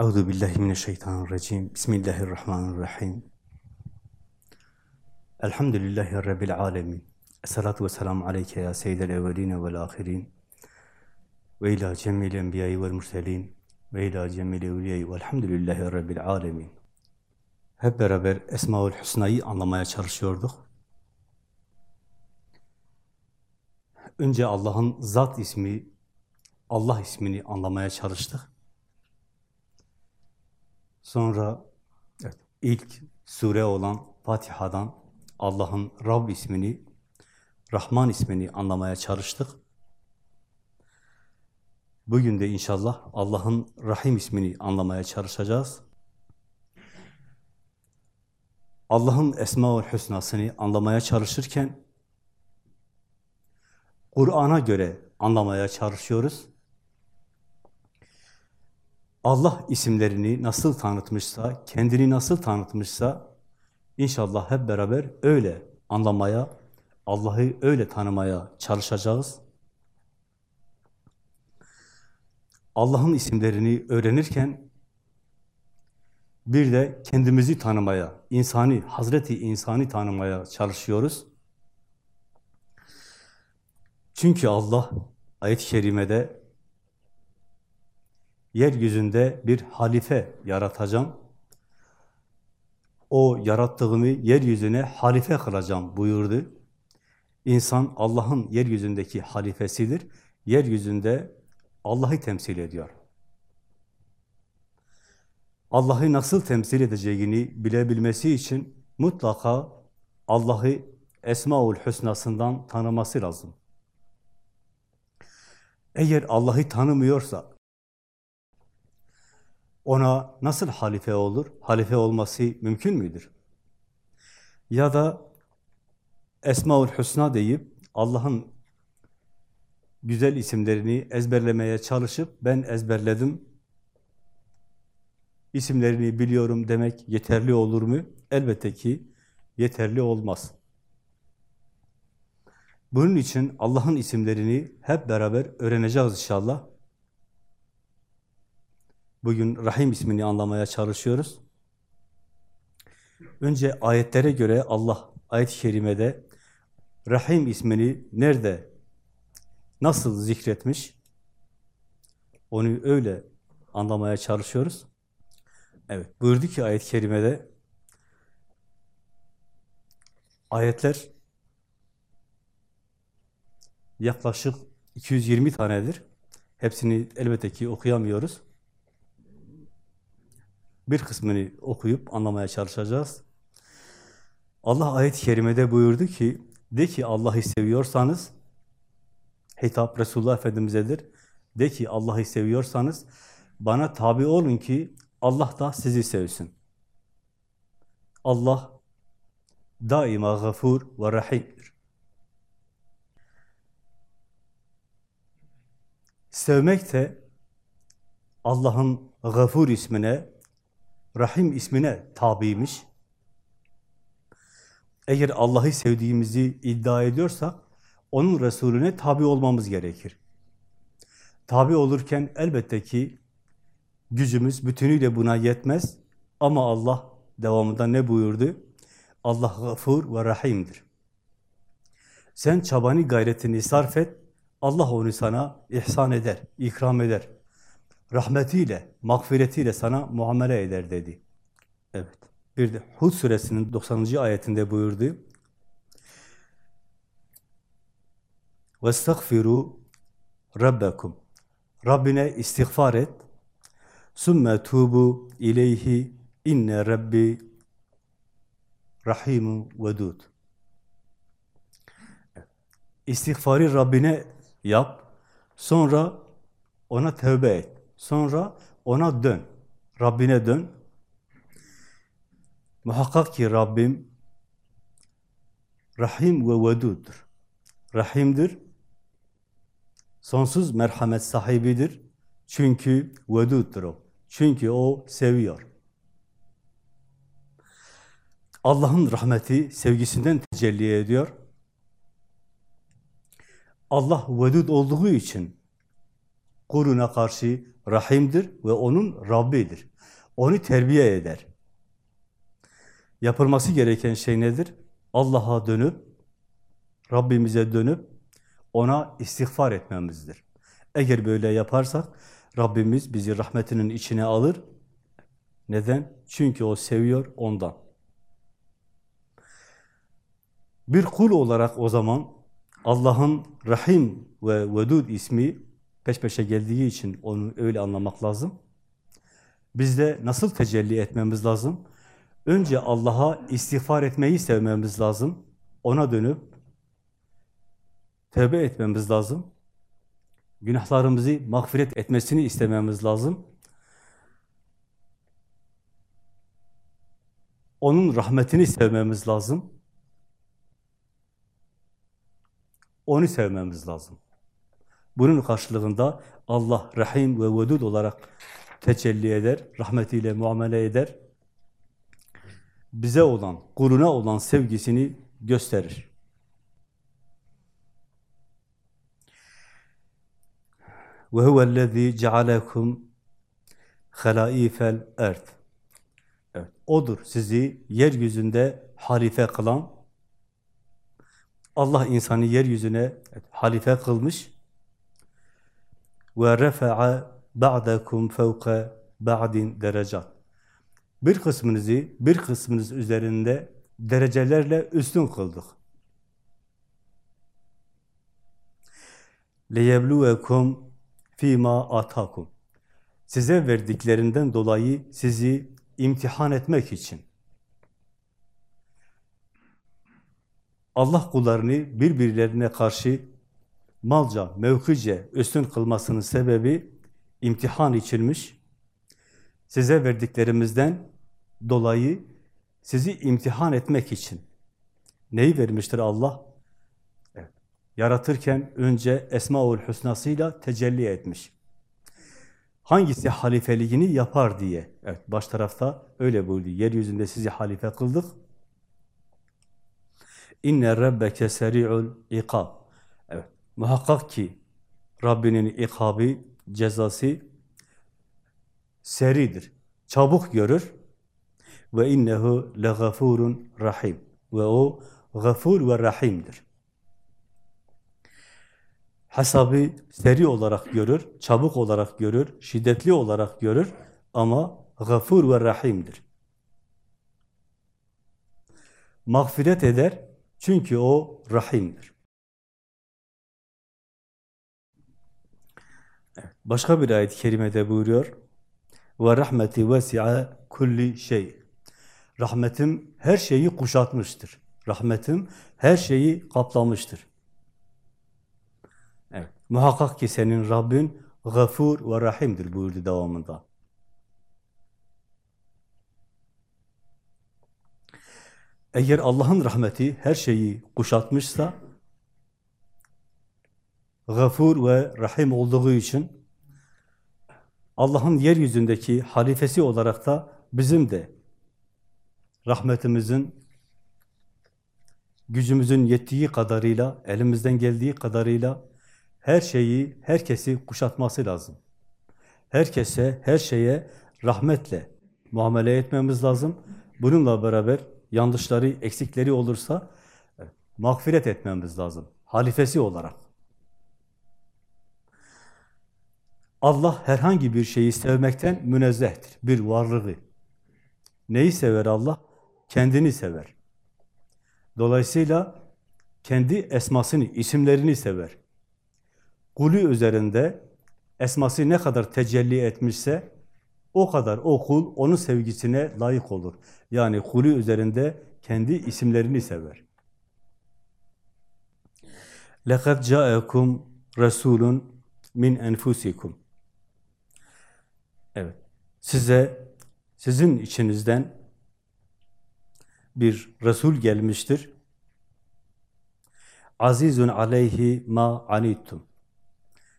Euzu billahi mineşşeytanirracim. Bismillahirrahmanirrahim. Elhamdülillahi rabbil alamin. Essalatu vesselamu aleyke ya seyyidel evvelin ve'l ahirin. Ve ila cemil enbiya'i ve'l murselin ve ila cemil evliya'i ve'lhamdülillahi rabbil alamin. Hep beraber Esmaül Hüsna'yı anlamaya çalışıyorduk. Önce Allah'ın zat ismi, Allah ismini anlamaya çalıştık. Sonra evet, ilk sure olan Fatiha'dan Allah'ın Rab ismini, Rahman ismini anlamaya çalıştık. Bugün de inşallah Allah'ın Rahim ismini anlamaya çalışacağız. Allah'ın Esma-ül Hüsna'sını anlamaya çalışırken Kur'an'a göre anlamaya çalışıyoruz. Allah isimlerini nasıl tanıtmışsa, kendini nasıl tanıtmışsa inşallah hep beraber öyle anlamaya, Allah'ı öyle tanımaya çalışacağız. Allah'ın isimlerini öğrenirken bir de kendimizi tanımaya, insani, Hazreti insani tanımaya çalışıyoruz. Çünkü Allah ayet-i kerimede yeryüzünde bir halife yaratacağım. O yarattığımı yeryüzüne halife kılacağım buyurdu. İnsan Allah'ın yeryüzündeki halifesidir. Yeryüzünde Allah'ı temsil ediyor. Allah'ı nasıl temsil edeceğini bilebilmesi için mutlaka Allah'ı Esmaül Hüsna'sından tanıması lazım. Eğer Allah'ı tanımıyorsa, ona nasıl halife olur? Halife olması mümkün müdür? Ya da Esmaül Hüsna deyip Allah'ın güzel isimlerini ezberlemeye çalışıp ben ezberledim, isimlerini biliyorum demek yeterli olur mu? Elbette ki yeterli olmaz. Bunun için Allah'ın isimlerini hep beraber öğreneceğiz inşallah. Bugün Rahim ismini anlamaya çalışıyoruz. Önce ayetlere göre Allah ayet-i kerimede Rahim ismini nerede, nasıl zikretmiş? Onu öyle anlamaya çalışıyoruz. Evet, buyurdu ki ayet-i kerimede ayetler yaklaşık 220 tanedir. Hepsini elbette ki okuyamıyoruz. Bir kısmını okuyup anlamaya çalışacağız. Allah ayet-i kerimede buyurdu ki, de ki Allah'ı seviyorsanız, hitap Resulullah Efendimiz'edir. De ki Allah'ı seviyorsanız, bana tabi olun ki Allah da sizi sevsin. Allah daima gafur ve rahimdir. Sevmek de Allah'ın gafur ismine, Rahim ismine tabiymiş. Eğer Allah'ı sevdiğimizi iddia ediyorsak, onun Resulüne tabi olmamız gerekir. Tabi olurken elbette ki gücümüz bütünüyle buna yetmez. Ama Allah devamında ne buyurdu? Allah gafur ve rahimdir. Sen çabanı gayretini sarf et, Allah onu sana ihsan eder, ikram eder rahmetiyle, mağfiretiyle sana muamele eder dedi. Evet. Bir de Hud suresinin 90. ayetinde buyurdu. وَاسْتَغْفِرُوا رَبَّكُمْ Rabbine istiğfar et. ثُمَّ tubu ileyhi inne rabbi rahimu vedud. İstiğfarı Rabbine yap. Sonra ona tövbe et. Sonra ona dön. Rabbine dön. Muhakkak ki Rabbim Rahim ve Vedud'dur. Rahimdir. Sonsuz merhamet sahibidir. Çünkü Vedud'dur o. Çünkü o seviyor. Allah'ın rahmeti sevgisinden tecelli ediyor. Allah vedud olduğu için kuluna karşı rahimdir ve onun Rabbidir. Onu terbiye eder. Yapılması gereken şey nedir? Allah'a dönüp, Rabbimize dönüp, ona istiğfar etmemizdir. Eğer böyle yaparsak, Rabbimiz bizi rahmetinin içine alır. Neden? Çünkü O seviyor ondan. Bir kul olarak o zaman Allah'ın Rahim ve Vedud ismi peş peşe geldiği için onu öyle anlamak lazım. Bizde nasıl tecelli etmemiz lazım? Önce Allah'a istiğfar etmeyi sevmemiz lazım. Ona dönüp tövbe etmemiz lazım. Günahlarımızı mağfiret etmesini istememiz lazım. Onun rahmetini sevmemiz lazım. Onu sevmemiz lazım. Bunun karşılığında Allah Rahim ve Vedud olarak tecelli eder, rahmetiyle muamele eder. Bize olan, kuluna olan sevgisini gösterir. Ve huvellezî cealekum halâifel erd. Evet, odur sizi yeryüzünde halife kılan, Allah insanı yeryüzüne halife kılmış ve refa'a ba'dakum fevka ba'din derecat. Bir kısmınızı bir kısmınız üzerinde derecelerle üstün kıldık. leyebluvekum fîmâ atakum. Size verdiklerinden dolayı sizi imtihan etmek için. Allah kullarını birbirlerine karşı malca, mevkice üstün kılmasının sebebi imtihan içilmiş. Size verdiklerimizden dolayı sizi imtihan etmek için. Neyi vermiştir Allah? Evet. Yaratırken önce Esmaül Hüsna'sıyla tecelli etmiş. Hangisi halifeliğini yapar diye. Evet, baş tarafta öyle buyurdu. Yeryüzünde sizi halife kıldık. İnne rabbeke seri'ul ikab. Muhakkak ki Rabbinin ikabı, cezası seridir. Çabuk görür. Ve innehu legafurun rahim. Ve o gafur ve rahimdir. Hesabı seri olarak görür, çabuk olarak görür, şiddetli olarak görür ama gafur ve rahimdir. Mağfiret eder çünkü o rahimdir. Başka bir ayet-i kerimede buyuruyor. Ve rahmeti vesi'a kulli şey. Rahmetim her şeyi kuşatmıştır. Rahmetim her şeyi kaplamıştır. Evet. Muhakkak ki senin Rabbin gafur ve rahimdir buyurdu devamında. Eğer Allah'ın rahmeti her şeyi kuşatmışsa, gafur ve rahim olduğu için Allah'ın yeryüzündeki halifesi olarak da bizim de rahmetimizin gücümüzün yettiği kadarıyla, elimizden geldiği kadarıyla her şeyi, herkesi kuşatması lazım. Herkese, her şeye rahmetle muamele etmemiz lazım. Bununla beraber yanlışları, eksikleri olursa mağfiret etmemiz lazım. Halifesi olarak. Allah herhangi bir şeyi sevmekten münezzehtir. Bir varlığı. Neyi sever Allah? Kendini sever. Dolayısıyla kendi esmasını, isimlerini sever. Kulü üzerinde esması ne kadar tecelli etmişse o kadar o kul onun sevgisine layık olur. Yani kulü üzerinde kendi isimlerini sever. لَقَدْ جَاءَكُمْ رَسُولٌ min enfusikum. Evet, size, sizin içinizden bir Resul gelmiştir. Azizun aleyhi ma anittum.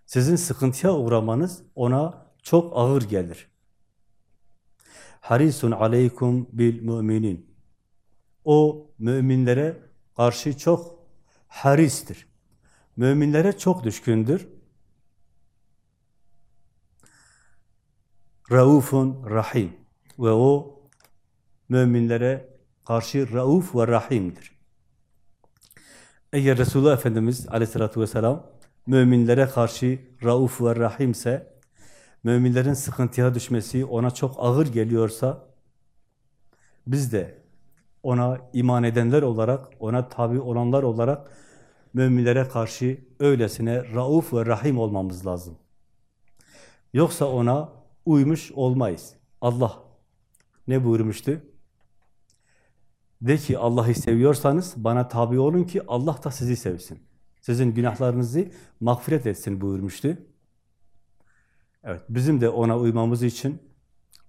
Sizin sıkıntıya uğramanız ona çok ağır gelir. Harisun aleykum bil müminin. O müminlere karşı çok haristir. Müminlere çok düşkündür. Raufun rahim. Ve o müminlere karşı rauf ve rahimdir. Eğer Resulullah Efendimiz aleyhissalatü vesselam müminlere karşı rauf ve rahimse, müminlerin sıkıntıya düşmesi ona çok ağır geliyorsa, biz de ona iman edenler olarak, ona tabi olanlar olarak müminlere karşı öylesine rauf ve rahim olmamız lazım. Yoksa ona uymuş olmayız. Allah ne buyurmuştu? De ki Allah'ı seviyorsanız bana tabi olun ki Allah da sizi sevsin. Sizin günahlarınızı mağfiret etsin buyurmuştu. Evet, bizim de ona uymamız için,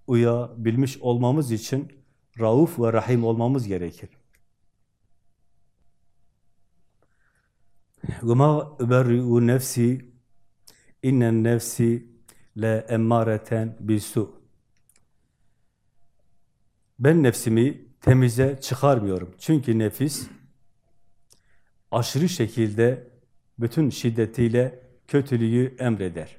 uyabilmiş olmamız için rauf ve rahim olmamız gerekir. وَمَا اُبَرِّئُ nefsi innen nefsi le emmارeten bisu. Ben nefsimi temize çıkarmıyorum. Çünkü nefis aşırı şekilde bütün şiddetiyle kötülüğü emreder.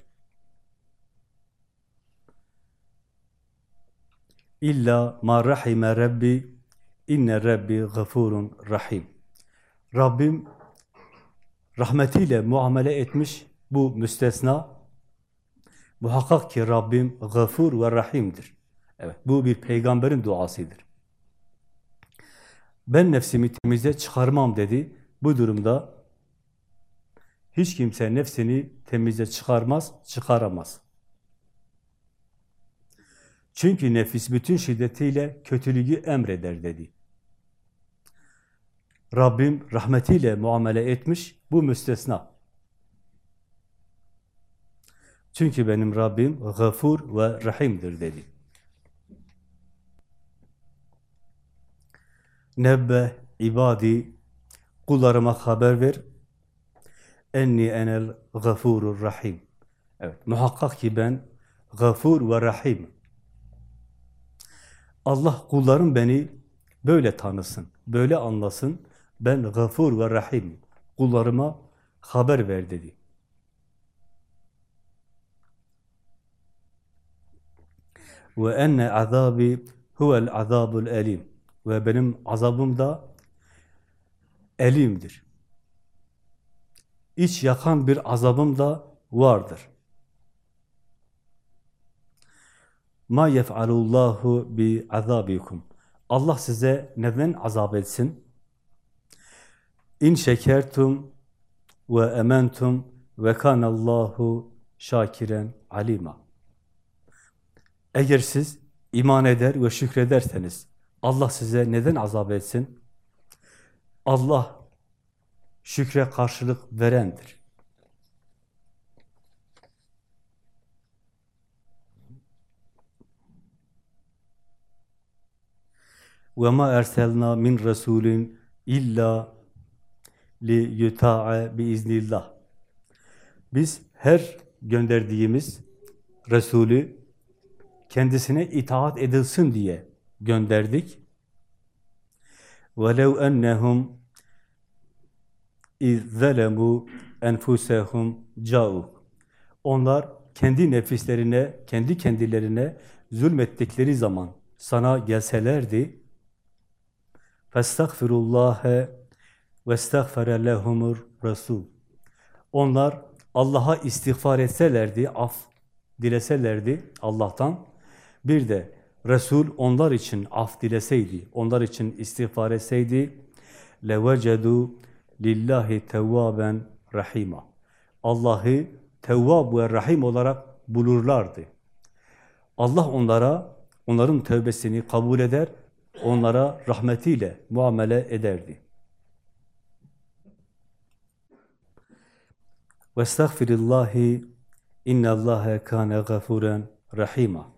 İlla ma rahime rabbi inne rabbi gafurun rahim. Rabbim rahmetiyle muamele etmiş bu müstesna. Muhakkak ki Rabbim gafur ve rahimdir. Evet, bu bir peygamberin duasıdır. Ben nefsimi temize çıkarmam dedi. Bu durumda hiç kimse nefsini temize çıkarmaz, çıkaramaz. Çünkü nefis bütün şiddetiyle kötülüğü emreder dedi. Rabbim rahmetiyle muamele etmiş, bu müstesna. Çünkü benim Rabbim gafur ve rahimdir dedi. Nebbe ibadi kullarıma haber ver. Enni enel gafurur rahim. Evet, muhakkak ki ben gafur ve rahim. Allah kullarım beni böyle tanısın, böyle anlasın. Ben gafur ve rahim. Kullarıma haber ver dedi. Ve enne azabi huvel azabul elim. Ve benim azabım da elimdir. İç yakan bir azabım da vardır. Ma yef'alullahu bi azabikum. Allah size neden azap etsin? İn şekertum ve ementum ve kanallahu şakiren alima. Eğer siz iman eder ve şükrederseniz Allah size neden azap etsin? Allah şükre karşılık verendir. وَمَا اَرْسَلْنَا مِنْ رَسُولٍ illa li yuta'a biiznillah. Biz her gönderdiğimiz Resulü kendisine itaat edilsin diye gönderdik. وَلَوْ اَنَّهُمْ اِذْ ظَلَمُوا اَنْفُسَهُمْ جَاءُوا Onlar kendi nefislerine, kendi kendilerine zulmettikleri zaman sana gelselerdi, فَاسْتَغْفِرُ اللّٰهَ وَاسْتَغْفَرَ لَهُمُ Resul. Onlar Allah'a istiğfar etselerdi, af dileselerdi Allah'tan, bir de Resul onlar için af dileseydi, onlar için istiğfar etseydi, levecedu lillahi tevvaben rahima. Allah'ı tevvab ve rahim olarak bulurlardı. Allah onlara, onların tövbesini kabul eder, onlara rahmetiyle muamele ederdi. Vestagfirillahi innallâhe kâne gafûren rahîmâ.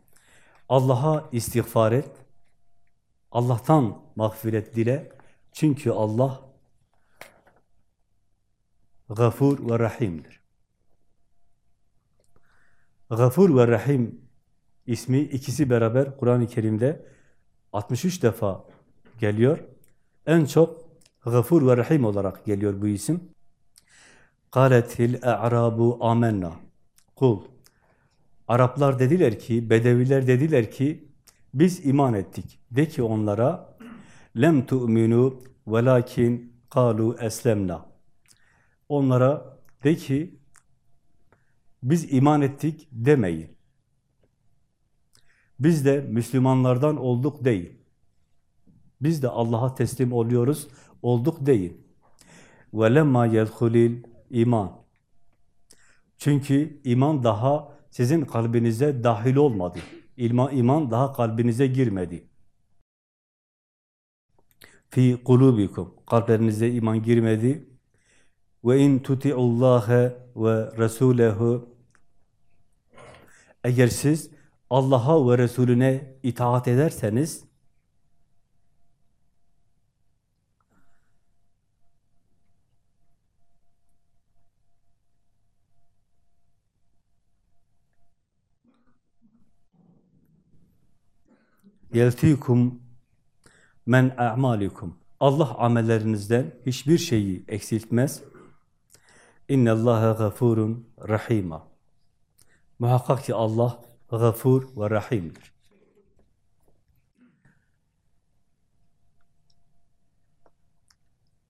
Allah'a istiğfar et. Allah'tan mağfiret dile. Çünkü Allah gafur ve rahimdir. Gafur ve rahim ismi ikisi beraber Kur'an-ı Kerim'de 63 defa geliyor. En çok gafur ve rahim olarak geliyor bu isim. Kaletil e'rabu amennâ. Kul, Araplar dediler ki, Bedeviler dediler ki, biz iman ettik. De ki onlara, lem tu'minu velakin kalu eslemna. Onlara de ki, biz iman ettik demeyin. Biz de Müslümanlardan olduk değil. Biz de Allah'a teslim oluyoruz, olduk değil. وَلَمَّا يَدْخُلِ iman. Çünkü iman daha sizin kalbinize dahil olmadı. İman, iman daha kalbinize girmedi. Fi kulubikum. Kalplerinize iman girmedi. Ve in tuti'ullaha ve rasulehu eğer siz Allah'a ve Resulüne itaat ederseniz yeltikum men a'malikum. Allah amellerinizden hiçbir şeyi eksiltmez. İnne Allaha gafurun rahima. Muhakkak ki Allah gafur ve rahimdir.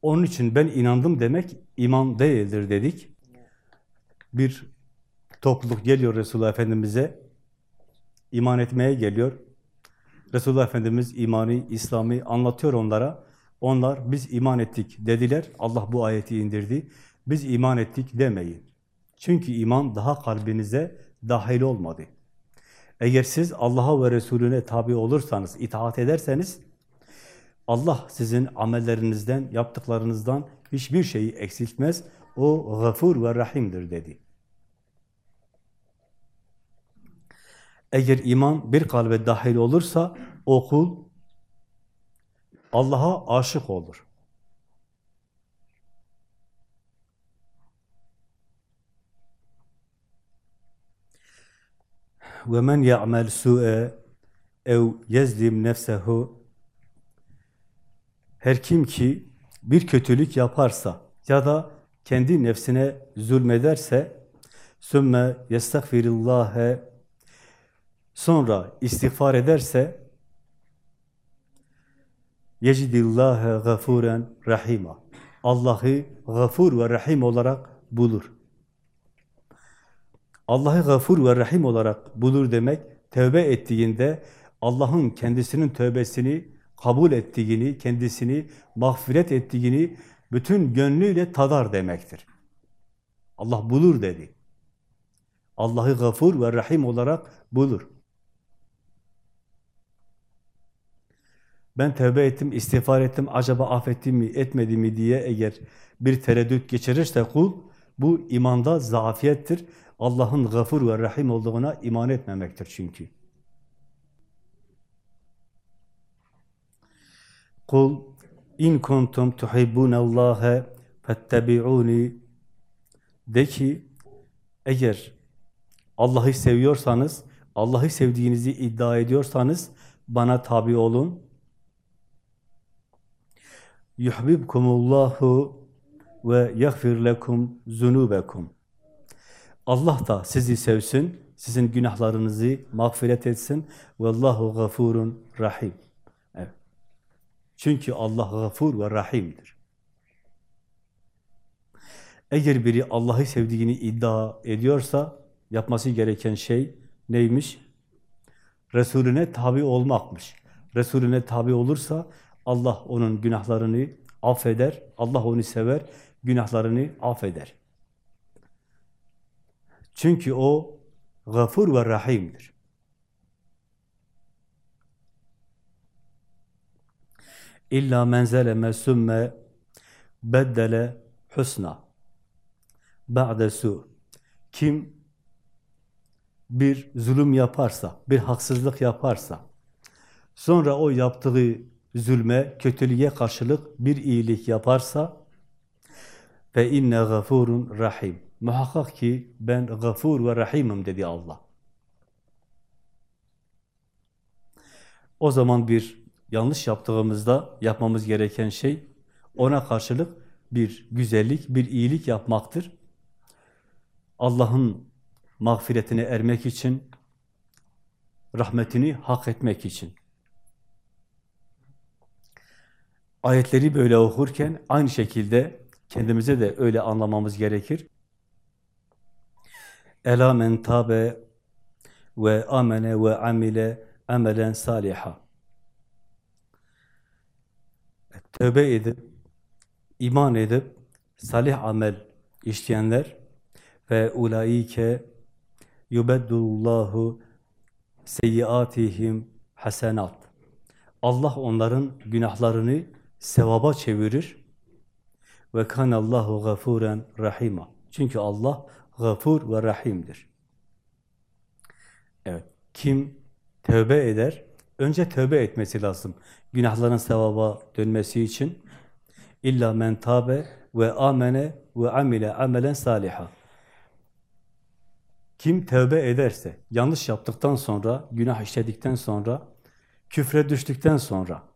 Onun için ben inandım demek iman değildir dedik. Bir topluluk geliyor Resulullah Efendimiz'e, iman etmeye geliyor. Resulullah Efendimiz imanı, İslam'ı anlatıyor onlara. Onlar biz iman ettik dediler. Allah bu ayeti indirdi. Biz iman ettik demeyin. Çünkü iman daha kalbinize dahil olmadı. Eğer siz Allah'a ve Resulüne tabi olursanız, itaat ederseniz, Allah sizin amellerinizden, yaptıklarınızdan hiçbir şeyi eksiltmez. O gafur ve rahimdir dedi. Eğer iman bir kalbe dahil olursa o kul Allah'a aşık olur. Men ya'mel su'e ev yezlim nefsehu her kim ki bir kötülük yaparsa ya da kendi nefsine zulmederse sümme yestagfirillâhe sonra istiğfar ederse yecidillâhe gafûren rahîmâ Allah'ı gafur ve rahim olarak bulur. Allah'ı gafur ve rahim olarak bulur demek, tövbe ettiğinde Allah'ın kendisinin tövbesini kabul ettiğini, kendisini mağfiret ettiğini bütün gönlüyle tadar demektir. Allah bulur dedi. Allah'ı gafur ve rahim olarak bulur. Ben tövbe ettim, istiğfar ettim, acaba affettim mi, etmedi mi diye eğer bir tereddüt geçirirse kul, bu imanda zafiyettir. Allah'ın gafur ve rahim olduğuna iman etmemektir çünkü. Kul in kuntum tuhibbunallaha fettebi'uni de ki eğer Allah'ı seviyorsanız, Allah'ı sevdiğinizi iddia ediyorsanız bana tabi olun. Yuhibbukumullahu ve yaghfir lekum zunubekum. Allah da sizi sevsin, sizin günahlarınızı mağfiret etsin. Vallahu gafurun rahim. Çünkü Allah gafur ve rahimdir. Eğer biri Allah'ı sevdiğini iddia ediyorsa yapması gereken şey neymiş? Resulüne tabi olmakmış. Resulüne tabi olursa Allah onun günahlarını affeder, Allah onu sever, günahlarını affeder. Çünkü o gafur ve rahimdir. İlla men zeleme sümme beddele husna ba'de su. Kim bir zulüm yaparsa, bir haksızlık yaparsa, sonra o yaptığı zulme, kötülüğe karşılık bir iyilik yaparsa fe inne gafurun rahim. Muhakkak ki ben gafur ve rahimim dedi Allah. O zaman bir yanlış yaptığımızda yapmamız gereken şey ona karşılık bir güzellik, bir iyilik yapmaktır. Allah'ın mağfiretine ermek için, rahmetini hak etmek için. Ayetleri böyle okurken aynı şekilde kendimize de öyle anlamamız gerekir. Ela men tabe ve amene ve amile amelen saliha. Tövbe edip, iman edip, salih amel işleyenler ve ulaike yubeddullahu seyyiatihim hasenat. Allah onların günahlarını sevaba çevirir. Ve kanallahu gafuren rahima. Çünkü Allah gafur ve rahimdir. Evet. Kim tövbe eder? Önce tövbe etmesi lazım. Günahların sevaba dönmesi için. İlla men tabe ve amene ve amile amelen saliha. Kim tövbe ederse, yanlış yaptıktan sonra, günah işledikten sonra, küfre düştükten sonra,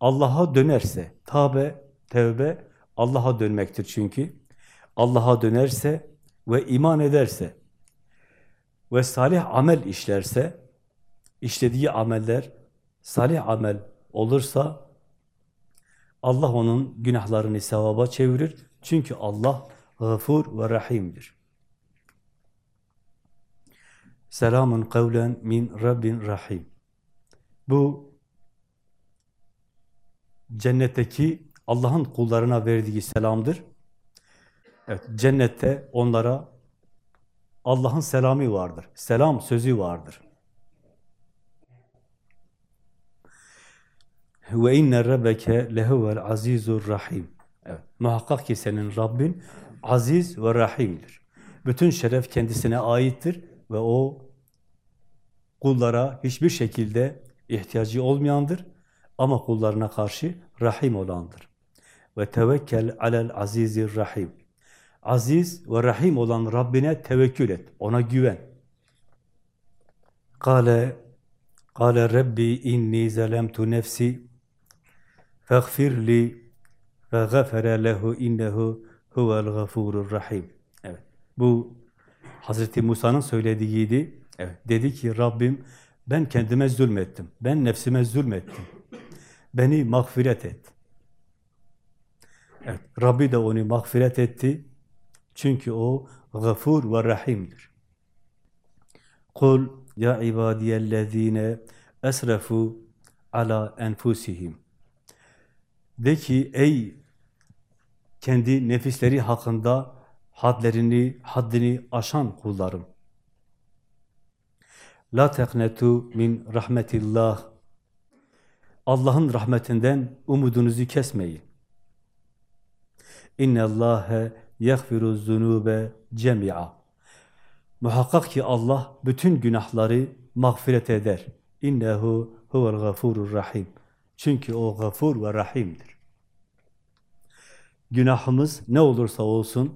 Allah'a dönerse, tabe, tevbe, Allah'a dönmektir çünkü. Allah'a dönerse ve iman ederse ve salih amel işlerse, işlediği ameller salih amel olursa, Allah onun günahlarını sevaba çevirir. Çünkü Allah gafur ve rahimdir. Selamun kavlen min Rabbin rahim. Bu cennetteki Allah'ın kullarına verdiği selamdır. Evet, cennette onlara Allah'ın selamı vardır. Selam sözü vardır. Ve inne rabbeke lehuvel azizur rahim. Evet, muhakkak ki senin Rabbin aziz ve rahimdir. Bütün şeref kendisine aittir ve o kullara hiçbir şekilde ihtiyacı olmayandır ama kullarına karşı rahim olandır. Ve tevekkel alel azizir rahim. Aziz ve rahim olan Rabbine tevekkül et, ona güven. Kale Kale Rabbi inni zalemtu nefsi feğfir li ve gafere lehu innehu huvel gafurur rahim. Evet. Bu Hazreti Musa'nın söylediğiydi. Evet. Dedi ki Rabbim ben kendime zulmettim. Ben nefsime zulmettim. Beni mağfiret et. Evet. Rabbi de onu mağfiret etti. Çünkü o gafur ve rahimdir. Kul ya ibadiyellezine esrefu ala enfusihim. De ki ey kendi nefisleri hakkında hadlerini, haddini aşan kullarım. La teknetu min rahmetillah. Allah'ın rahmetinden umudunuzu kesmeyin. İnne Allahe yagfiru zunube cemi'a. Muhakkak ki Allah bütün günahları mağfiret eder. İnnehu huvel gafurur rahim. Çünkü o gafur ve rahimdir. Günahımız ne olursa olsun,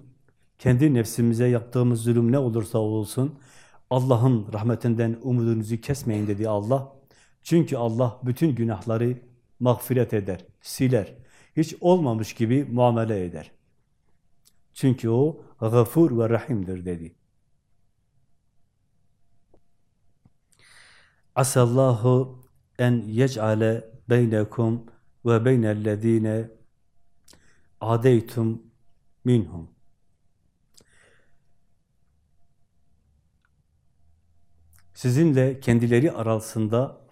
kendi nefsimize yaptığımız zulüm ne olursa olsun, Allah'ın rahmetinden umudunuzu kesmeyin dedi Allah. Çünkü Allah bütün günahları mağfiret eder, siler. Hiç olmamış gibi muamele eder. Çünkü o gafur ve rahimdir dedi. Asallahu en yec'ale beynekum ve beynellezine adeytum minhum. Sizinle kendileri arasında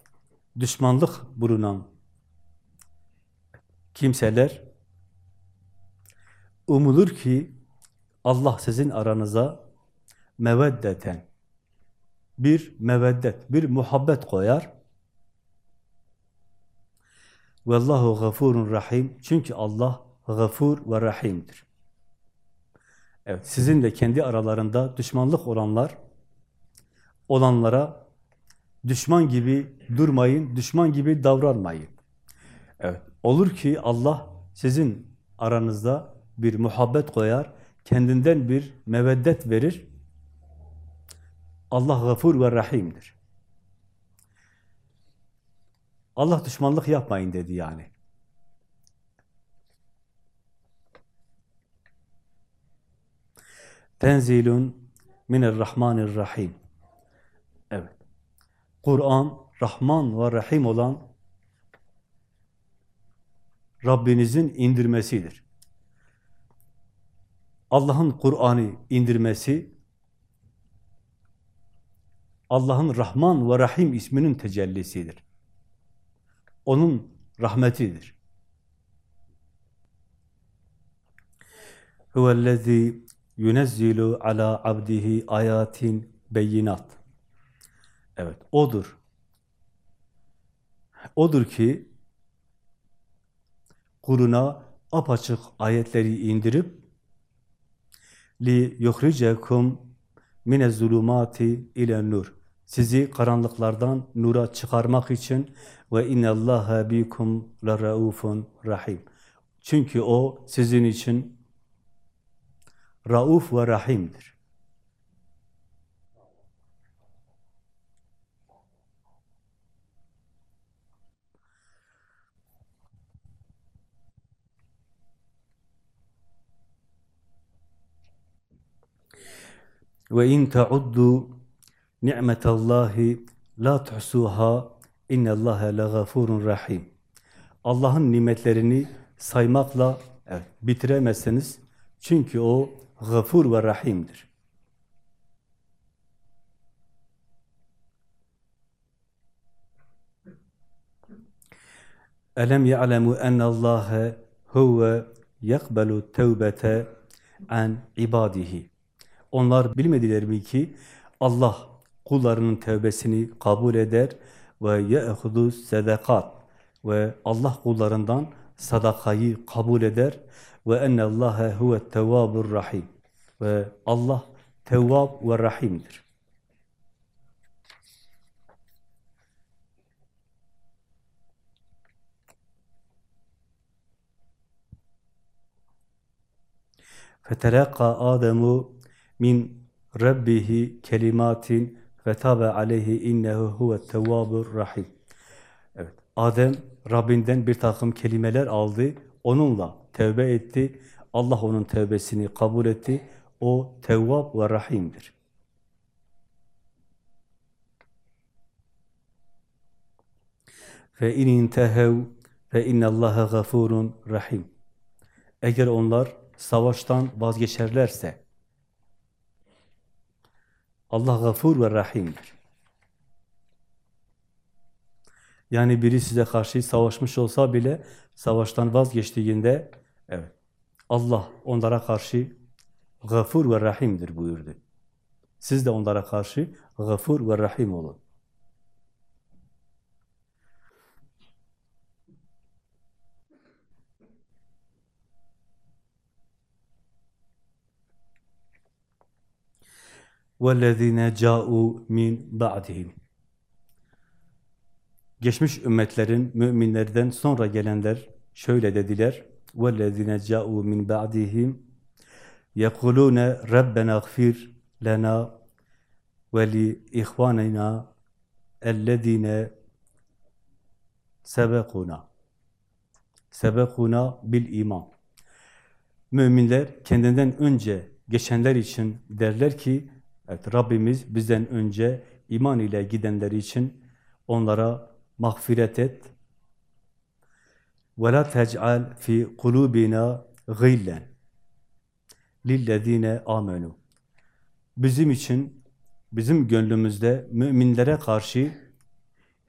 düşmanlık bulunan kimseler umulur ki Allah sizin aranıza meveddeten bir meveddet, bir muhabbet koyar. Vallahu gafurun rahim. Çünkü Allah gafur ve rahimdir. Evet, sizin de kendi aralarında düşmanlık olanlar, olanlara düşman gibi durmayın, düşman gibi davranmayın. Evet, olur ki Allah sizin aranızda bir muhabbet koyar, kendinden bir meveddet verir. Allah gafur ve rahimdir. Allah düşmanlık yapmayın dedi yani. Tenzilun Mine'rrahmanirrahim. Evet. Kur'an, Rahman ve Rahim olan Rabbinizin indirmesidir. Allah'ın Kur'an'ı indirmesi, Allah'ın Rahman ve Rahim isminin tecellisidir. Onun rahmetidir. Huvellezî yunezzilu ala abdihi ayatin beyinat. Evet, odur. Odur ki kuluna apaçık ayetleri indirip li yukhricekum mine zulumati ile nur. Sizi karanlıklardan nura çıkarmak için ve innallaha bikum la raufun rahim. Çünkü o sizin için rauf ve rahimdir. Ve in ta'uddu ni'metallahi la tuhsuha innallâhe legafurun rahim. Allah'ın nimetlerini saymakla evet, bitiremezsiniz. Çünkü o gafur ve rahimdir. Elem ya'lemu ennallâhe huve yakbelu tevbete an ibadihi. Onlar bilmediler mi ki Allah kullarının tevbesini kabul eder ve ye'hudu sedakat ve Allah kullarından sadakayı kabul eder ve ennallâhe huve tevvâbur rahim ve Allah tevvab ve rahimdir. Feteraka Ademu min rabbihi kelimatin ve tabe aleyhi innehu huve tevvabur rahim. Evet. Adem Rabbinden bir takım kelimeler aldı. Onunla tevbe etti. Allah onun tevbesini kabul etti. O tevvab ve rahimdir. Fe in intehev fe innallaha gafurun rahim. Eğer onlar savaştan vazgeçerlerse Allah gafur ve rahimdir. Yani biri size karşı savaşmış olsa bile savaştan vazgeçtiğinde evet Allah onlara karşı gafur ve rahimdir buyurdu. Siz de onlara karşı gafur ve rahim olun. وَالَّذ۪ينَ جَاءُوا min بَعْدِهِمْ Geçmiş ümmetlerin, müminlerden sonra gelenler şöyle dediler. وَالَّذ۪ينَ جَاءُوا min بَعْدِهِمْ يَقُولُونَ رَبَّنَا اغْفِرْ لَنَا وَلِإِخْوَانِنَا اَلَّذ۪ينَ سَبَقُونَا Sebekuna bil iman. Müminler kendinden önce geçenler için derler ki Evet, Rabbimiz bizden önce iman ile gidenler için onlara mağfiret et. وَلَا تَجْعَلْ فِي قُلُوبِنَا غِلًّا لِلَّذ۪ينَ آمَنُوا Bizim için, bizim gönlümüzde müminlere karşı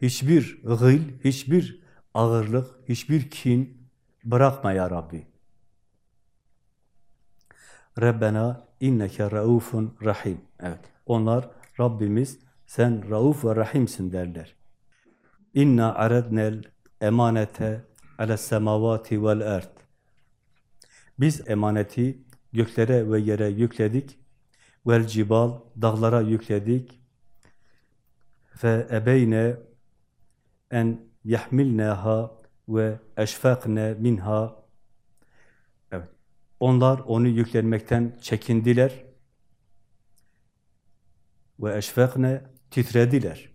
hiçbir gıl, hiçbir ağırlık, hiçbir kin bırakma ya Rabbi. Rabbena inneke raufun rahim. Evet. Onlar Rabbimiz sen rauf ve rahimsin derler. İnna aradnel emanete ala semavati vel erd. Biz emaneti göklere ve yere yükledik. Vel cibal dağlara yükledik. Fe ebeyne en yahmilneha ve eşfakne minha onlar onu yüklenmekten çekindiler. Ve eşfekne titrediler.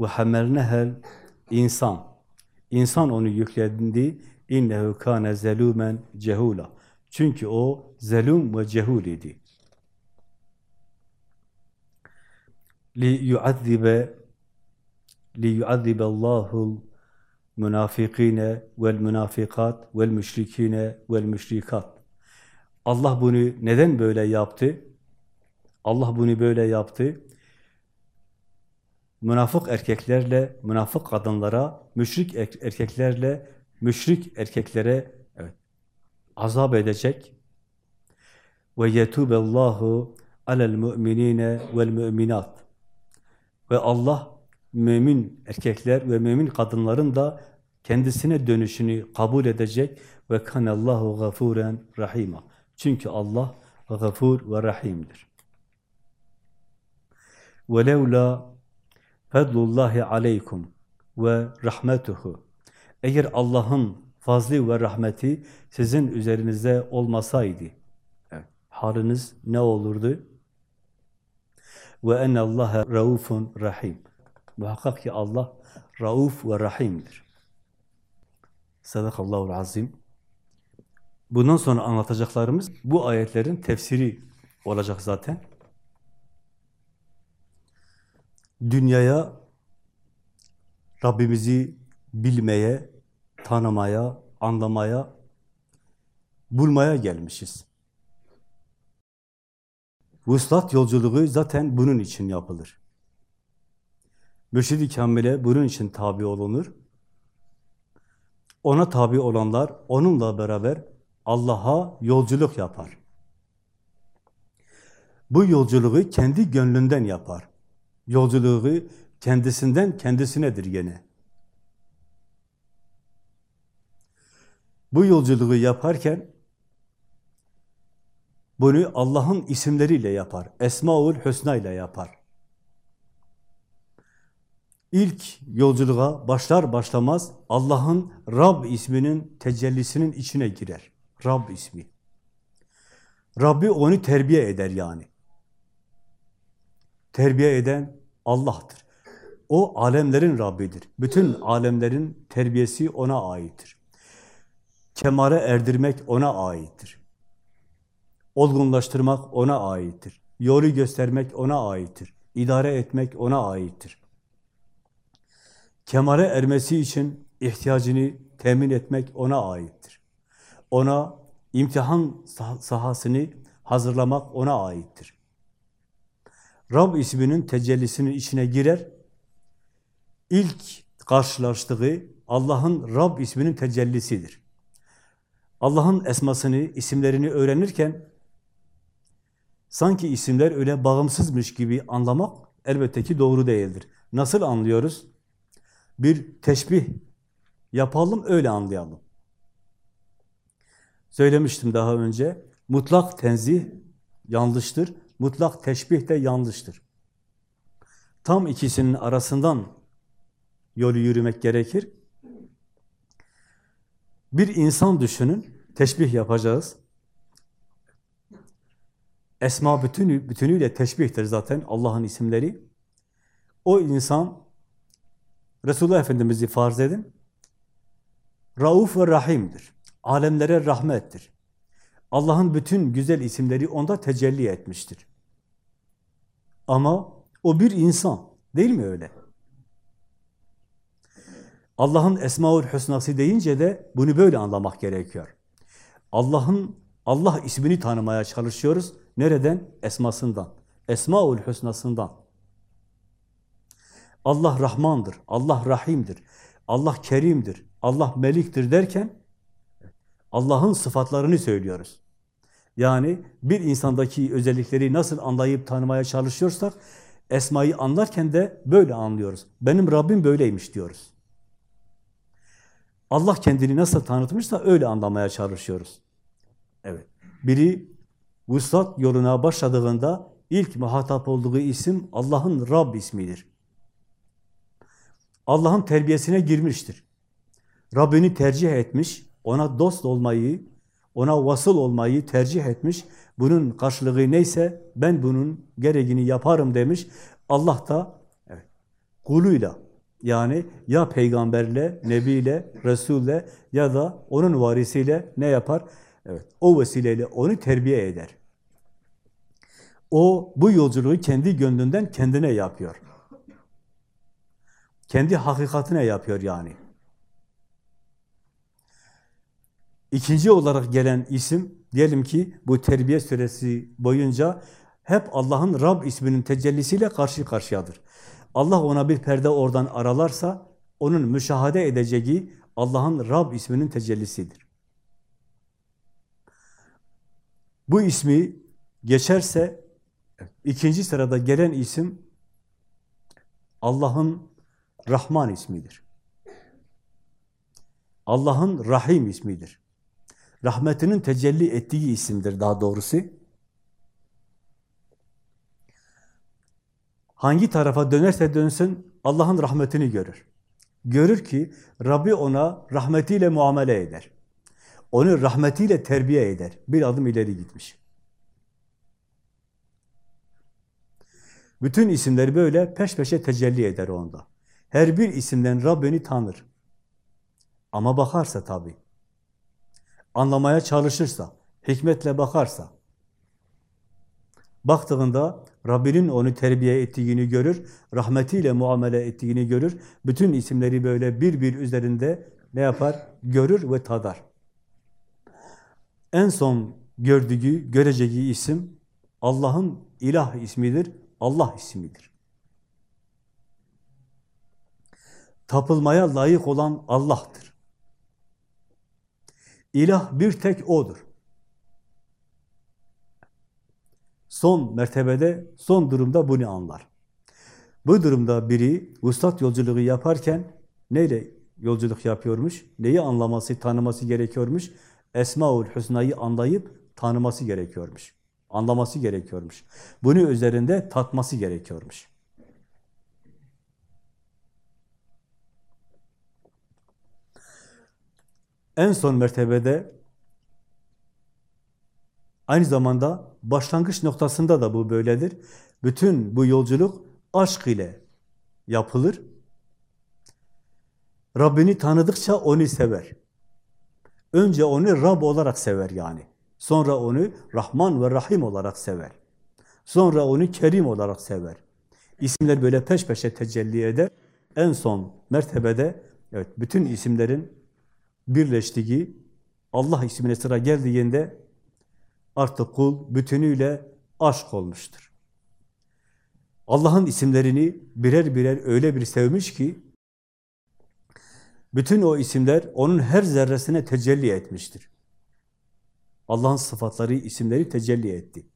Ve hamelnehel insan. İnsan onu yüklendi. İnnehu kâne zelûmen cehûla. Çünkü o zelum ve cehul idi. li yuazzibe li Allahul münafikine vel münafikat vel müşrikine vel müşrikat. Allah bunu neden böyle yaptı? Allah bunu böyle yaptı. Münafık erkeklerle münafık kadınlara, müşrik er- erkeklerle müşrik erkeklere evet, azap edecek. Ve yetubellahu alel mu'minine vel mu'minat. Ve Allah mümin erkekler ve mümin kadınların da kendisine dönüşünü kabul edecek ve kanallahu gafuren rahima. Çünkü Allah gafur ve rahimdir. وَلَوْلَا fedlullahi aleykum ve rahmetuhu. Eğer Allah'ın fazlı ve rahmeti sizin üzerinize olmasaydı, evet, haliniz ne olurdu? Ve ennallaha raufun rahim. Muhakkak ki Allah rauf ve rahimdir. Sadakallahu azim. Bundan sonra anlatacaklarımız bu ayetlerin tefsiri olacak zaten. Dünyaya Rabbimizi bilmeye, tanımaya, anlamaya, bulmaya gelmişiz. Vuslat yolculuğu zaten bunun için yapılır. Mürşid-i Kamil'e bunun için tabi olunur. Ona tabi olanlar onunla beraber Allah'a yolculuk yapar. Bu yolculuğu kendi gönlünden yapar. Yolculuğu kendisinden kendisinedir gene. Bu yolculuğu yaparken bunu Allah'ın isimleriyle yapar. Esmaül Hüsna ile yapar. İlk yolculuğa başlar başlamaz Allah'ın Rab isminin tecellisinin içine girer. Rab ismi. Rabbi onu terbiye eder yani. Terbiye eden Allah'tır. O alemlerin Rabbidir. Bütün alemlerin terbiyesi ona aittir. Kemale erdirmek ona aittir. Olgunlaştırmak ona aittir. Yolu göstermek ona aittir. İdare etmek ona aittir. Kemale ermesi için ihtiyacını temin etmek ona aittir. Ona imtihan sahasını hazırlamak ona aittir. Rab isminin tecellisinin içine girer. İlk karşılaştığı Allah'ın Rab isminin tecellisidir. Allah'ın esmasını, isimlerini öğrenirken sanki isimler öyle bağımsızmış gibi anlamak elbette ki doğru değildir. Nasıl anlıyoruz? Bir teşbih yapalım, öyle anlayalım. Söylemiştim daha önce, mutlak tenzih yanlıştır, mutlak teşbih de yanlıştır. Tam ikisinin arasından yolu yürümek gerekir. Bir insan düşünün, teşbih yapacağız. Esma bütünü, bütünüyle teşbihtir zaten Allah'ın isimleri. O insan, Resulullah Efendimiz'i farz edin, Rauf ve Rahim'dir. Alemlere rahmettir. Allah'ın bütün güzel isimleri onda tecelli etmiştir. Ama o bir insan, değil mi öyle? Allah'ın Esmaül Hüsnası deyince de bunu böyle anlamak gerekiyor. Allah'ın Allah ismini tanımaya çalışıyoruz. Nereden? Esmasından. Esmaül Hüsnasından. Allah Rahmandır, Allah Rahim'dir, Allah Kerim'dir, Allah Melik'tir derken Allah'ın sıfatlarını söylüyoruz. Yani bir insandaki özellikleri nasıl anlayıp tanımaya çalışıyorsak Esma'yı anlarken de böyle anlıyoruz. Benim Rabbim böyleymiş diyoruz. Allah kendini nasıl tanıtmışsa öyle anlamaya çalışıyoruz. Evet. Biri vuslat yoluna başladığında ilk muhatap olduğu isim Allah'ın Rab ismidir. Allah'ın terbiyesine girmiştir. Rabbini tercih etmiş, ona dost olmayı, ona vasıl olmayı tercih etmiş. Bunun karşılığı neyse ben bunun gereğini yaparım demiş. Allah da evet, kuluyla yani ya peygamberle, nebiyle, resulle ya da onun varisiyle ne yapar? Evet, o vesileyle onu terbiye eder. O bu yolculuğu kendi gönlünden kendine yapıyor. Kendi hakikatine yapıyor yani. İkinci olarak gelen isim, diyelim ki bu terbiye süresi boyunca hep Allah'ın Rab isminin tecellisiyle karşı karşıyadır. Allah ona bir perde oradan aralarsa, onun müşahede edeceği Allah'ın Rab isminin tecellisidir. Bu ismi geçerse, ikinci sırada gelen isim Allah'ın Rahman ismidir. Allah'ın Rahim ismidir. Rahmetinin tecelli ettiği isimdir daha doğrusu. Hangi tarafa dönerse dönsün Allah'ın rahmetini görür. Görür ki Rabbi ona rahmetiyle muamele eder. Onu rahmetiyle terbiye eder. Bir adım ileri gitmiş. Bütün isimleri böyle peş peşe tecelli eder onda. Her bir isimden Rabbini tanır. Ama bakarsa tabii. Anlamaya çalışırsa, hikmetle bakarsa, baktığında Rabbinin onu terbiye ettiğini görür, rahmetiyle muamele ettiğini görür. Bütün isimleri böyle bir bir üzerinde ne yapar? Görür ve tadar. En son gördüğü, göreceği isim Allah'ın ilah ismidir, Allah ismidir. Tapılmaya layık olan Allah'tır. İlah bir tek O'dur. Son mertebede, son durumda bunu anlar. Bu durumda biri vuslat yolculuğu yaparken neyle yolculuk yapıyormuş? Neyi anlaması, tanıması gerekiyormuş? Esmaül Hüsna'yı anlayıp tanıması gerekiyormuş. Anlaması gerekiyormuş. Bunu üzerinde tatması gerekiyormuş. En son mertebede aynı zamanda başlangıç noktasında da bu böyledir. Bütün bu yolculuk aşk ile yapılır. Rabbini tanıdıkça onu sever. Önce onu Rab olarak sever yani. Sonra onu Rahman ve Rahim olarak sever. Sonra onu Kerim olarak sever. İsimler böyle peş peşe tecelli eder. En son mertebede evet bütün isimlerin birleştiği Allah ismine sıra geldiğinde artık kul bütünüyle aşk olmuştur. Allah'ın isimlerini birer birer öyle bir sevmiş ki bütün o isimler onun her zerresine tecelli etmiştir. Allah'ın sıfatları, isimleri tecelli etti.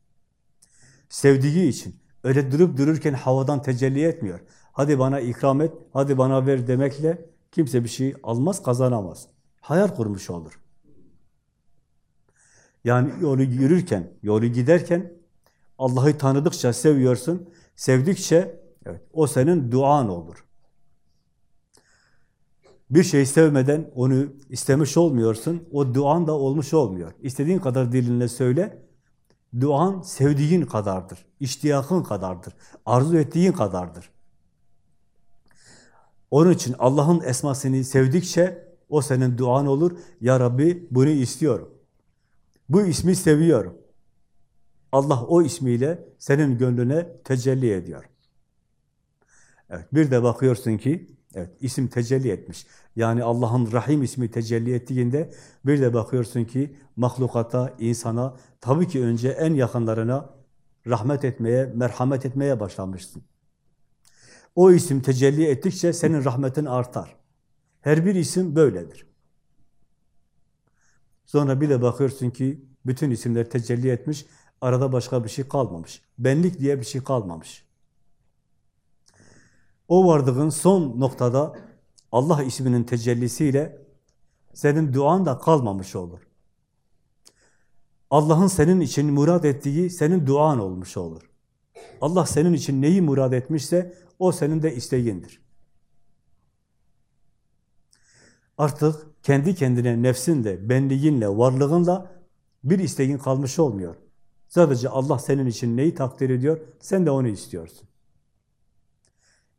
Sevdiği için öyle durup dururken havadan tecelli etmiyor. Hadi bana ikram et, hadi bana ver demekle kimse bir şey almaz, kazanamaz. Hayal kurmuş olur. Yani yolu yürürken, yolu giderken Allah'ı tanıdıkça seviyorsun, sevdikçe evet, o senin duan olur. Bir şey sevmeden onu istemiş olmuyorsun, o duan da olmuş olmuyor. İstediğin kadar dilinle söyle, duan sevdiğin kadardır, iştiyakın kadardır, arzu ettiğin kadardır. Onun için Allah'ın esmasını sevdikçe o senin duan olur. Ya Rabbi bunu istiyorum. Bu ismi seviyorum. Allah o ismiyle senin gönlüne tecelli ediyor. Evet, bir de bakıyorsun ki evet isim tecelli etmiş. Yani Allah'ın Rahim ismi tecelli ettiğinde bir de bakıyorsun ki mahlukata, insana, tabii ki önce en yakınlarına rahmet etmeye, merhamet etmeye başlamışsın. O isim tecelli ettikçe senin rahmetin artar. Her bir isim böyledir. Sonra bir de bakıyorsun ki bütün isimler tecelli etmiş, arada başka bir şey kalmamış. Benlik diye bir şey kalmamış. O vardığın son noktada Allah isminin tecellisiyle senin duan da kalmamış olur. Allah'ın senin için murad ettiği senin duan olmuş olur. Allah senin için neyi murad etmişse o senin de isteğindir. Artık kendi kendine nefsinle, benliğinle, varlığınla bir isteğin kalmış olmuyor. Sadece Allah senin için neyi takdir ediyor, sen de onu istiyorsun.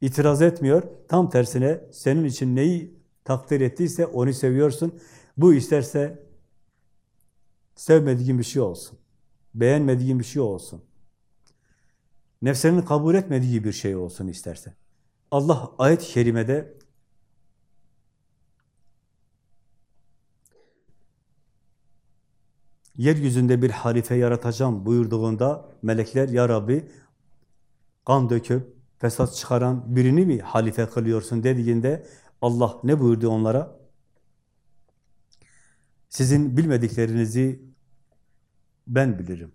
İtiraz etmiyor, tam tersine senin için neyi takdir ettiyse onu seviyorsun. Bu isterse sevmediğin bir şey olsun, beğenmediğin bir şey olsun. nefsinin kabul etmediği bir şey olsun istersen. Allah ayet-i kerimede yeryüzünde bir halife yaratacağım buyurduğunda melekler ya Rabbi kan döküp fesat çıkaran birini mi halife kılıyorsun dediğinde Allah ne buyurdu onlara? Sizin bilmediklerinizi ben bilirim.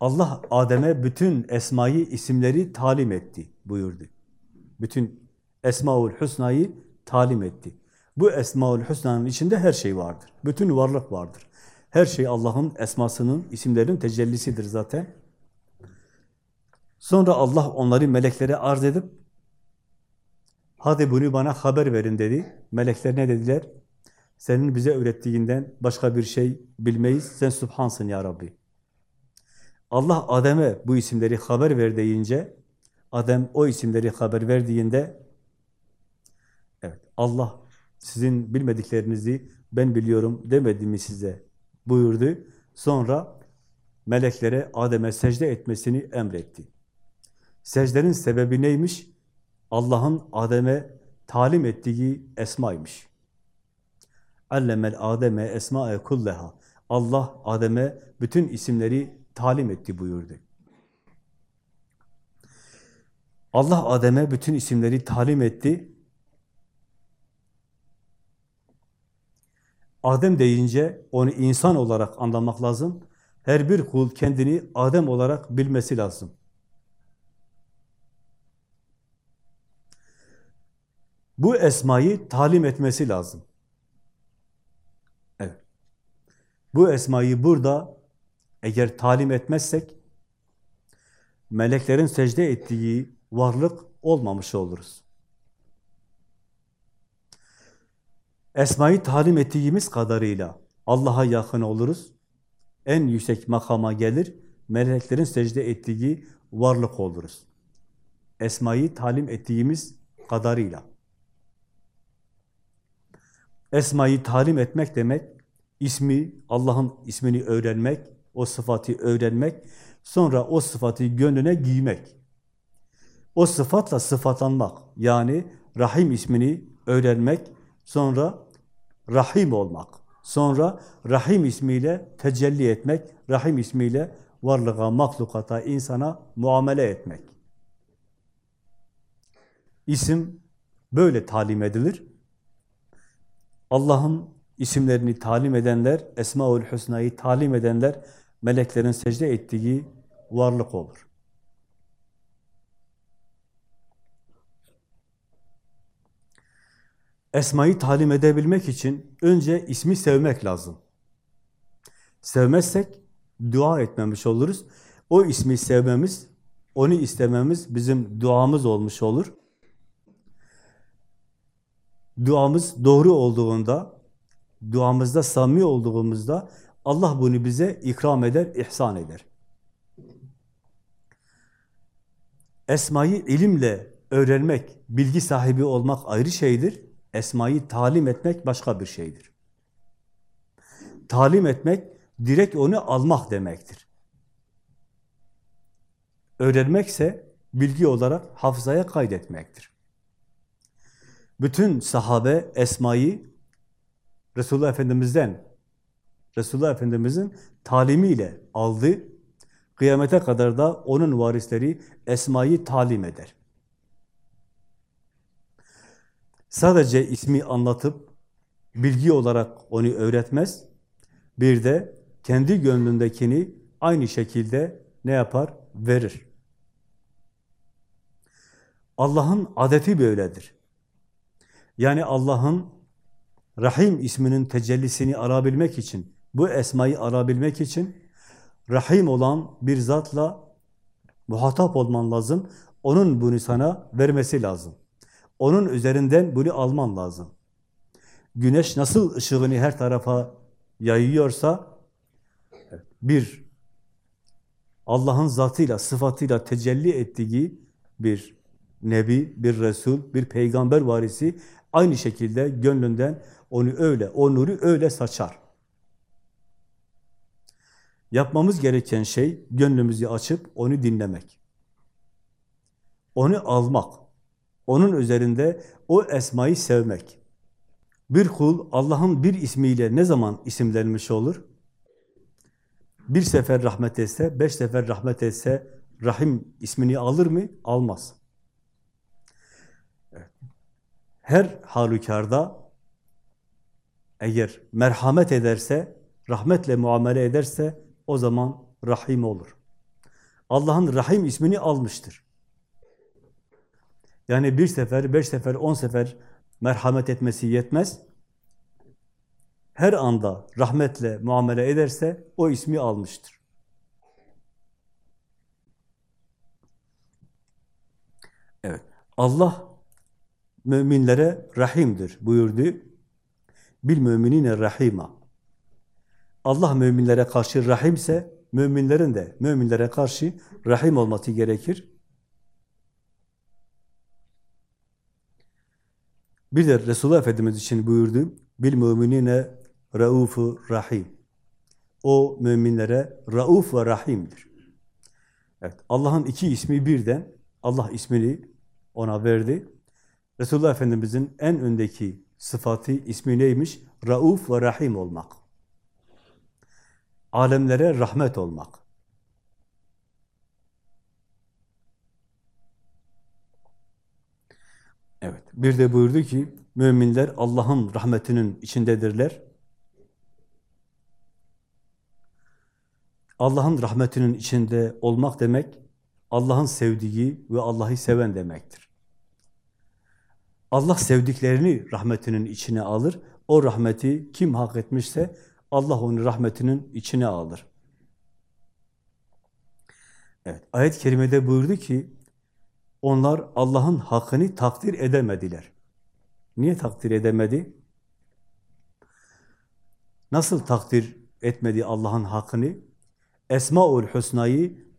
Allah Adem'e bütün esmayı, isimleri talim etti buyurdu. Bütün Esmaül Hüsna'yı talim etti. Bu Esmaül Hüsna'nın içinde her şey vardır. Bütün varlık vardır. Her şey Allah'ın esmasının, isimlerin tecellisidir zaten. Sonra Allah onları meleklere arz edip hadi bunu bana haber verin dedi. Melekler ne dediler? Senin bize öğrettiğinden başka bir şey bilmeyiz. Sen Subhansın ya Rabbi. Allah Adem'e bu isimleri haber ver deyince, Adem o isimleri haber verdiğinde, evet Allah sizin bilmediklerinizi ben biliyorum demedi mi size buyurdu. Sonra meleklere Adem'e secde etmesini emretti. Secdenin sebebi neymiş? Allah'ın Adem'e talim ettiği esmaymış. Allemel Adem'e esma'e kulleha. Allah Adem'e bütün isimleri talim etti buyurdu. Allah Adem'e bütün isimleri talim etti. Adem deyince onu insan olarak anlamak lazım. Her bir kul kendini Adem olarak bilmesi lazım. Bu esmayı talim etmesi lazım. Evet. Bu esmayı burada eğer talim etmezsek meleklerin secde ettiği varlık olmamış oluruz. Esmayı talim ettiğimiz kadarıyla Allah'a yakın oluruz. En yüksek makama gelir, meleklerin secde ettiği varlık oluruz. Esmayı talim ettiğimiz kadarıyla. Esmayı talim etmek demek, ismi, Allah'ın ismini öğrenmek, o sıfatı öğrenmek, sonra o sıfatı gönlüne giymek. O sıfatla sıfatlanmak, yani Rahim ismini öğrenmek, sonra Rahim olmak, sonra Rahim ismiyle tecelli etmek, Rahim ismiyle varlığa, mahlukata, insana muamele etmek. İsim böyle talim edilir. Allah'ın isimlerini talim edenler, Esmaül Hüsna'yı talim edenler, meleklerin secde ettiği varlık olur. Esma'yı talim edebilmek için önce ismi sevmek lazım. Sevmezsek dua etmemiş oluruz. O ismi sevmemiz, onu istememiz bizim duamız olmuş olur. Duamız doğru olduğunda, duamızda samimi olduğumuzda Allah bunu bize ikram eder, ihsan eder. Esmayı ilimle öğrenmek, bilgi sahibi olmak ayrı şeydir. Esmayı talim etmek başka bir şeydir. Talim etmek, direkt onu almak demektir. Öğrenmekse bilgi olarak hafızaya kaydetmektir. Bütün sahabe esmayı Resulullah Efendimiz'den, Resulullah Efendimiz'in talimiyle aldı. Kıyamete kadar da onun varisleri esmayı talim eder. Sadece ismi anlatıp bilgi olarak onu öğretmez. Bir de kendi gönlündekini aynı şekilde ne yapar? Verir. Allah'ın adeti böyledir. Yani Allah'ın Rahim isminin tecellisini arabilmek için, bu esmayı arabilmek için Rahim olan bir zatla muhatap olman lazım. Onun bunu sana vermesi lazım. Onun üzerinden bunu alman lazım. Güneş nasıl ışığını her tarafa yayıyorsa bir Allah'ın zatıyla, sıfatıyla tecelli ettiği bir nebi, bir resul, bir peygamber varisi aynı şekilde gönlünden onu öyle, o nuru öyle saçar. Yapmamız gereken şey gönlümüzü açıp onu dinlemek. Onu almak. Onun üzerinde o esmayı sevmek. Bir kul Allah'ın bir ismiyle ne zaman isimlenmiş olur? Bir sefer rahmet etse, beş sefer rahmet etse Rahim ismini alır mı? Almaz. Her halükarda eğer merhamet ederse, rahmetle muamele ederse o zaman Rahim olur. Allah'ın Rahim ismini almıştır. Yani bir sefer, beş sefer, on sefer merhamet etmesi yetmez. Her anda rahmetle muamele ederse o ismi almıştır. Evet. Allah müminlere rahimdir buyurdu. Bil müminine rahima. Allah müminlere karşı rahimse müminlerin de müminlere karşı rahim olması gerekir. Bir de Resulullah Efendimiz için buyurdu. Bil müminine raufu rahim. O müminlere rauf ve rahimdir. Evet, Allah'ın iki ismi birden Allah ismini ona verdi. Resulullah Efendimiz'in en öndeki sıfatı, ismi neymiş? Rauf ve Rahim olmak. Alemlere rahmet olmak. Evet, bir de buyurdu ki, müminler Allah'ın rahmetinin içindedirler. Allah'ın rahmetinin içinde olmak demek, Allah'ın sevdiği ve Allah'ı seven demektir. Allah sevdiklerini rahmetinin içine alır. O rahmeti kim hak etmişse Allah onu rahmetinin içine alır. Evet, ayet-i kerimede buyurdu ki onlar Allah'ın hakkını takdir edemediler. Niye takdir edemedi? Nasıl takdir etmedi Allah'ın hakkını? Esmaül Hüsna'yı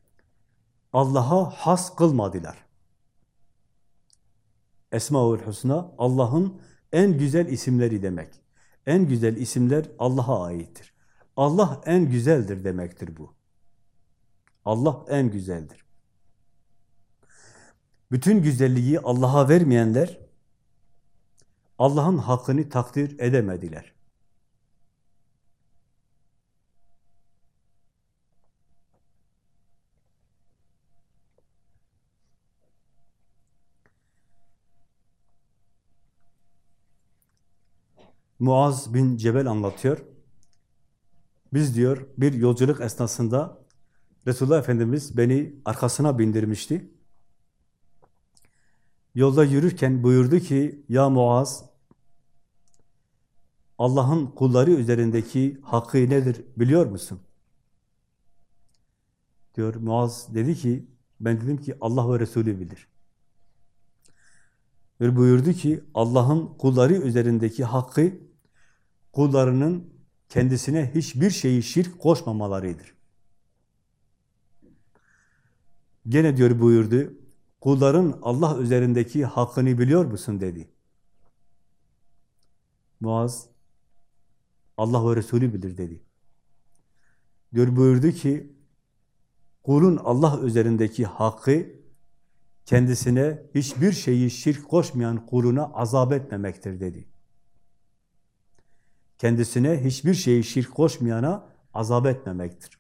Allah'a has kılmadılar. Esmaül Hüsna Allah'ın en güzel isimleri demek. En güzel isimler Allah'a aittir. Allah en güzeldir demektir bu. Allah en güzeldir. Bütün güzelliği Allah'a vermeyenler Allah'ın hakkını takdir edemediler. Muaz bin Cebel anlatıyor. Biz diyor bir yolculuk esnasında Resulullah Efendimiz beni arkasına bindirmişti. Yolda yürürken buyurdu ki, ya Muaz, Allah'ın kulları üzerindeki hakkı nedir biliyor musun? Diyor Muaz dedi ki, ben dedim ki Allah ve Resulü bilir. Ve buyurdu ki Allah'ın kulları üzerindeki hakkı kullarının kendisine hiçbir şeyi şirk koşmamalarıdır. Gene diyor buyurdu, kulların Allah üzerindeki hakkını biliyor musun dedi. Muaz, Allah ve Resulü bilir dedi. Diyor buyurdu ki, kulun Allah üzerindeki hakkı, kendisine hiçbir şeyi şirk koşmayan kuluna azap etmemektir dedi kendisine hiçbir şeyi şirk koşmayana azap etmemektir.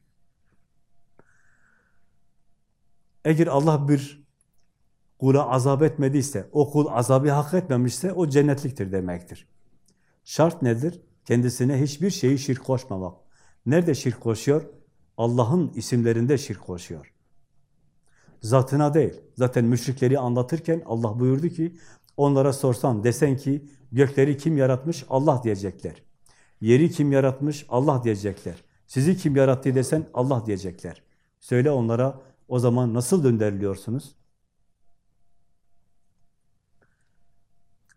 Eğer Allah bir kula azap etmediyse, o kul azabı hak etmemişse o cennetliktir demektir. Şart nedir? Kendisine hiçbir şeyi şirk koşmamak. Nerede şirk koşuyor? Allah'ın isimlerinde şirk koşuyor. Zatına değil. Zaten müşrikleri anlatırken Allah buyurdu ki, onlara sorsan desen ki gökleri kim yaratmış? Allah diyecekler. Yeri kim yaratmış? Allah diyecekler. Sizi kim yarattı desen Allah diyecekler. Söyle onlara o zaman nasıl döndürülüyorsunuz?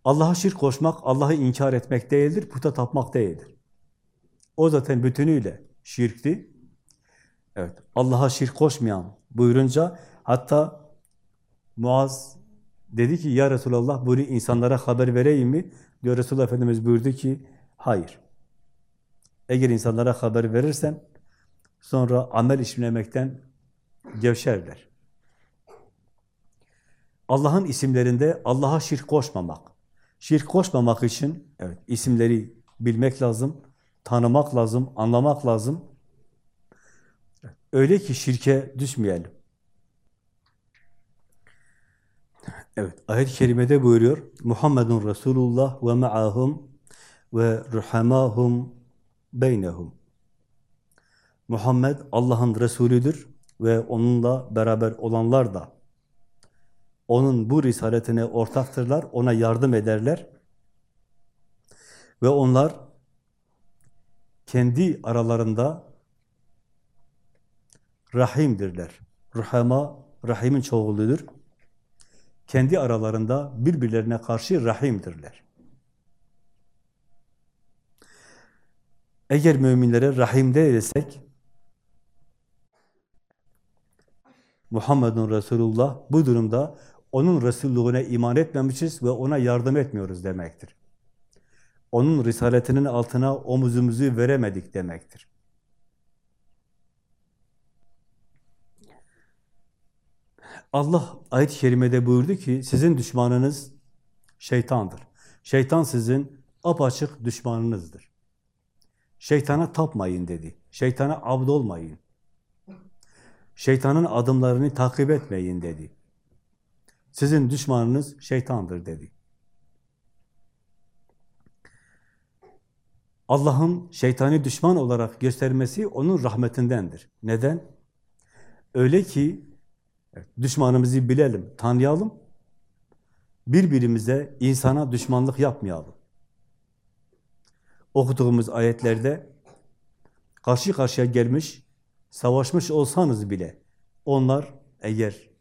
Allah'a şirk koşmak, Allah'ı inkar etmek değildir, puta tapmak değildir. O zaten bütünüyle şirkti. Evet, Allah'a şirk koşmayan buyurunca hatta Muaz dedi ki ya Resulallah bunu insanlara haber vereyim mi? Diyor Resulullah Efendimiz buyurdu ki hayır. Eğer insanlara haber verirsen Sonra amel işlemekten gevşerler. Allah'ın isimlerinde Allah'a şirk koşmamak. Şirk koşmamak için evet isimleri bilmek lazım, tanımak lazım, anlamak lazım. Öyle ki şirke düşmeyelim. Evet, ayet-i kerimede buyuruyor. Muhammedun Resulullah ve ma'ahum ve ruhamahum beynehum. Muhammed Allah'ın Resulüdür ve onunla beraber olanlar da onun bu risaletine ortaktırlar, ona yardım ederler. Ve onlar kendi aralarında rahimdirler. Ruhama, rahimin çoğuludur. Kendi aralarında birbirlerine karşı rahimdirler. Eğer müminlere rahim değilsek, Muhammedun Resulullah bu durumda onun Resulluğuna iman etmemişiz ve ona yardım etmiyoruz demektir. Onun risaletinin altına omuzumuzu veremedik demektir. Allah ayet-i kerimede buyurdu ki sizin düşmanınız şeytandır. Şeytan sizin apaçık düşmanınızdır. Şeytana tapmayın dedi. Şeytana abd olmayın. Şeytanın adımlarını takip etmeyin dedi. Sizin düşmanınız şeytandır dedi. Allah'ın şeytani düşman olarak göstermesi onun rahmetindendir. Neden? Öyle ki düşmanımızı bilelim, tanıyalım. Birbirimize, insana düşmanlık yapmayalım. Okuduğumuz ayetlerde karşı karşıya gelmiş, savaşmış olsanız bile onlar eğer